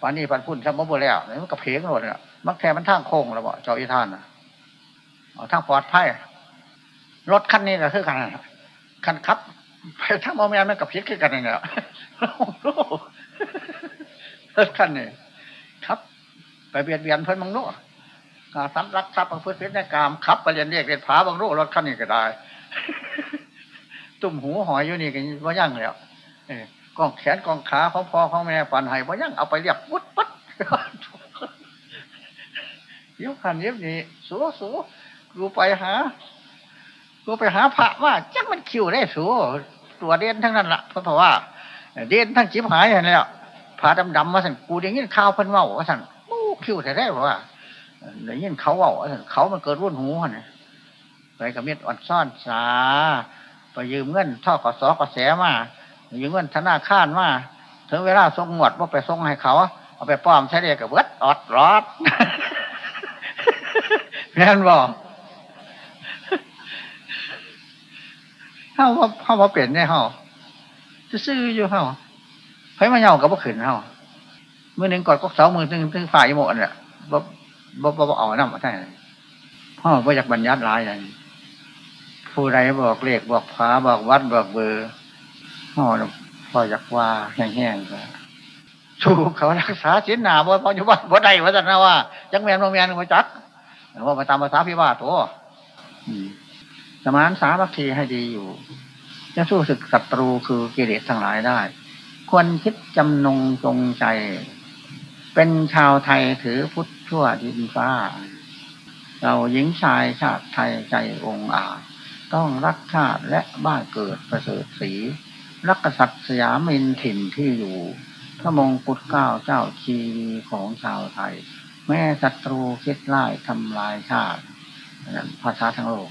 ป่านนี้ปันพุ่นทำบ่บ่แล้วนี่มันก็เพลงหมดเนี่ยมักแค่มันทางโค้งเราบอกเจ้าอีท่านนะเอาทางปลอดภัยรถคันนี้ก็คือกันคันขับไปทางโมเมนต์มันกับพิษคือกัน เนี่ยรถคันนี้ครับ ไปเบียดเบียนเพิ่อนมังโน่การสัรักทรัพย์ประพฤติเพชรในกามขับไปเรียนเรียกเรียนผาบางโลรถคันนี้ก็ได้ ตุ่มหูหอยอยู่นี่กันว่ายั่งแล้วเอกองแขนกองขาของพ่อของแม่ปันไห้ว่ายั่งเอาไปเรียบวุดปัดเดี๋ยวขันเย็บนี่สูสูกูไปหากูไปหาพระว่าจักมันคิวได้สูตัวเด่นทั้งนั้นละเพราะว่าเด่นทั้งจิบหายเห็นแล้ว ผาดำๆมาสั่นกูได้ยินข่าวเพิ่นเว่าว่าสั่นโอ้คิวแต่ได้ว่าได้ยินเขาเว่าว่าสั่นเขามันเกิดรุ่นหูหั่นน่ะไปกับเม็ดอ่อนซ่อนสาไปยืมเงินท่อกสอกระแสมายืมเงินธนาคารมาถึงเวลาส่งงวดว่าไปส่งให้เขา เอาไปป้อมใช้เรียกับเบิดออดรอดแม่นบอกเฮาว่าเฮาว่าเปลี่ยนได้เฮาซื่ออยู่เฮา ไผมาเหยากับบ่ขึ้นเฮามือหนึ่งกอดกกเสามือหนึ่งถึงฝ่ายหมดเนี่ยบ่บ่บ่บ่เอาน้ำมาใช่พ่อบ่อยากบรรยัติหลายอย่างผู้ใดบอกเลขบอกผาบอกวัดบอกเบอร์พ่อพออยากว่าแห้งๆก็สู้เขารักษาศีลหนาบ่พออยู่บ้านบ่ได้ว่าซั่นนะว่าจักแม่นบ่แม่นบ่จักว่าไปตามภาษาพิว่าตัวสมานสามัคคีให้ดีอยู่ จะสู้ศึกศัตรูคือกิเลสทั้งหลายได้ ควรคิดจำนงจงใจ เป็นชาวไทยถือพุทธชั่วดินฟ้า เราหญิงชายชาติไทยใจองอาจต้องรักชาติและบ้านเกิดประเสริฐสีรักษัตริย์สยามินถิ่นที่อยู่พระมงกุฎเก้าเจ้าชีวีของชาวไทย แม่ศัตรูคิดไล่ทำลายชาติภาษาทั้งโลก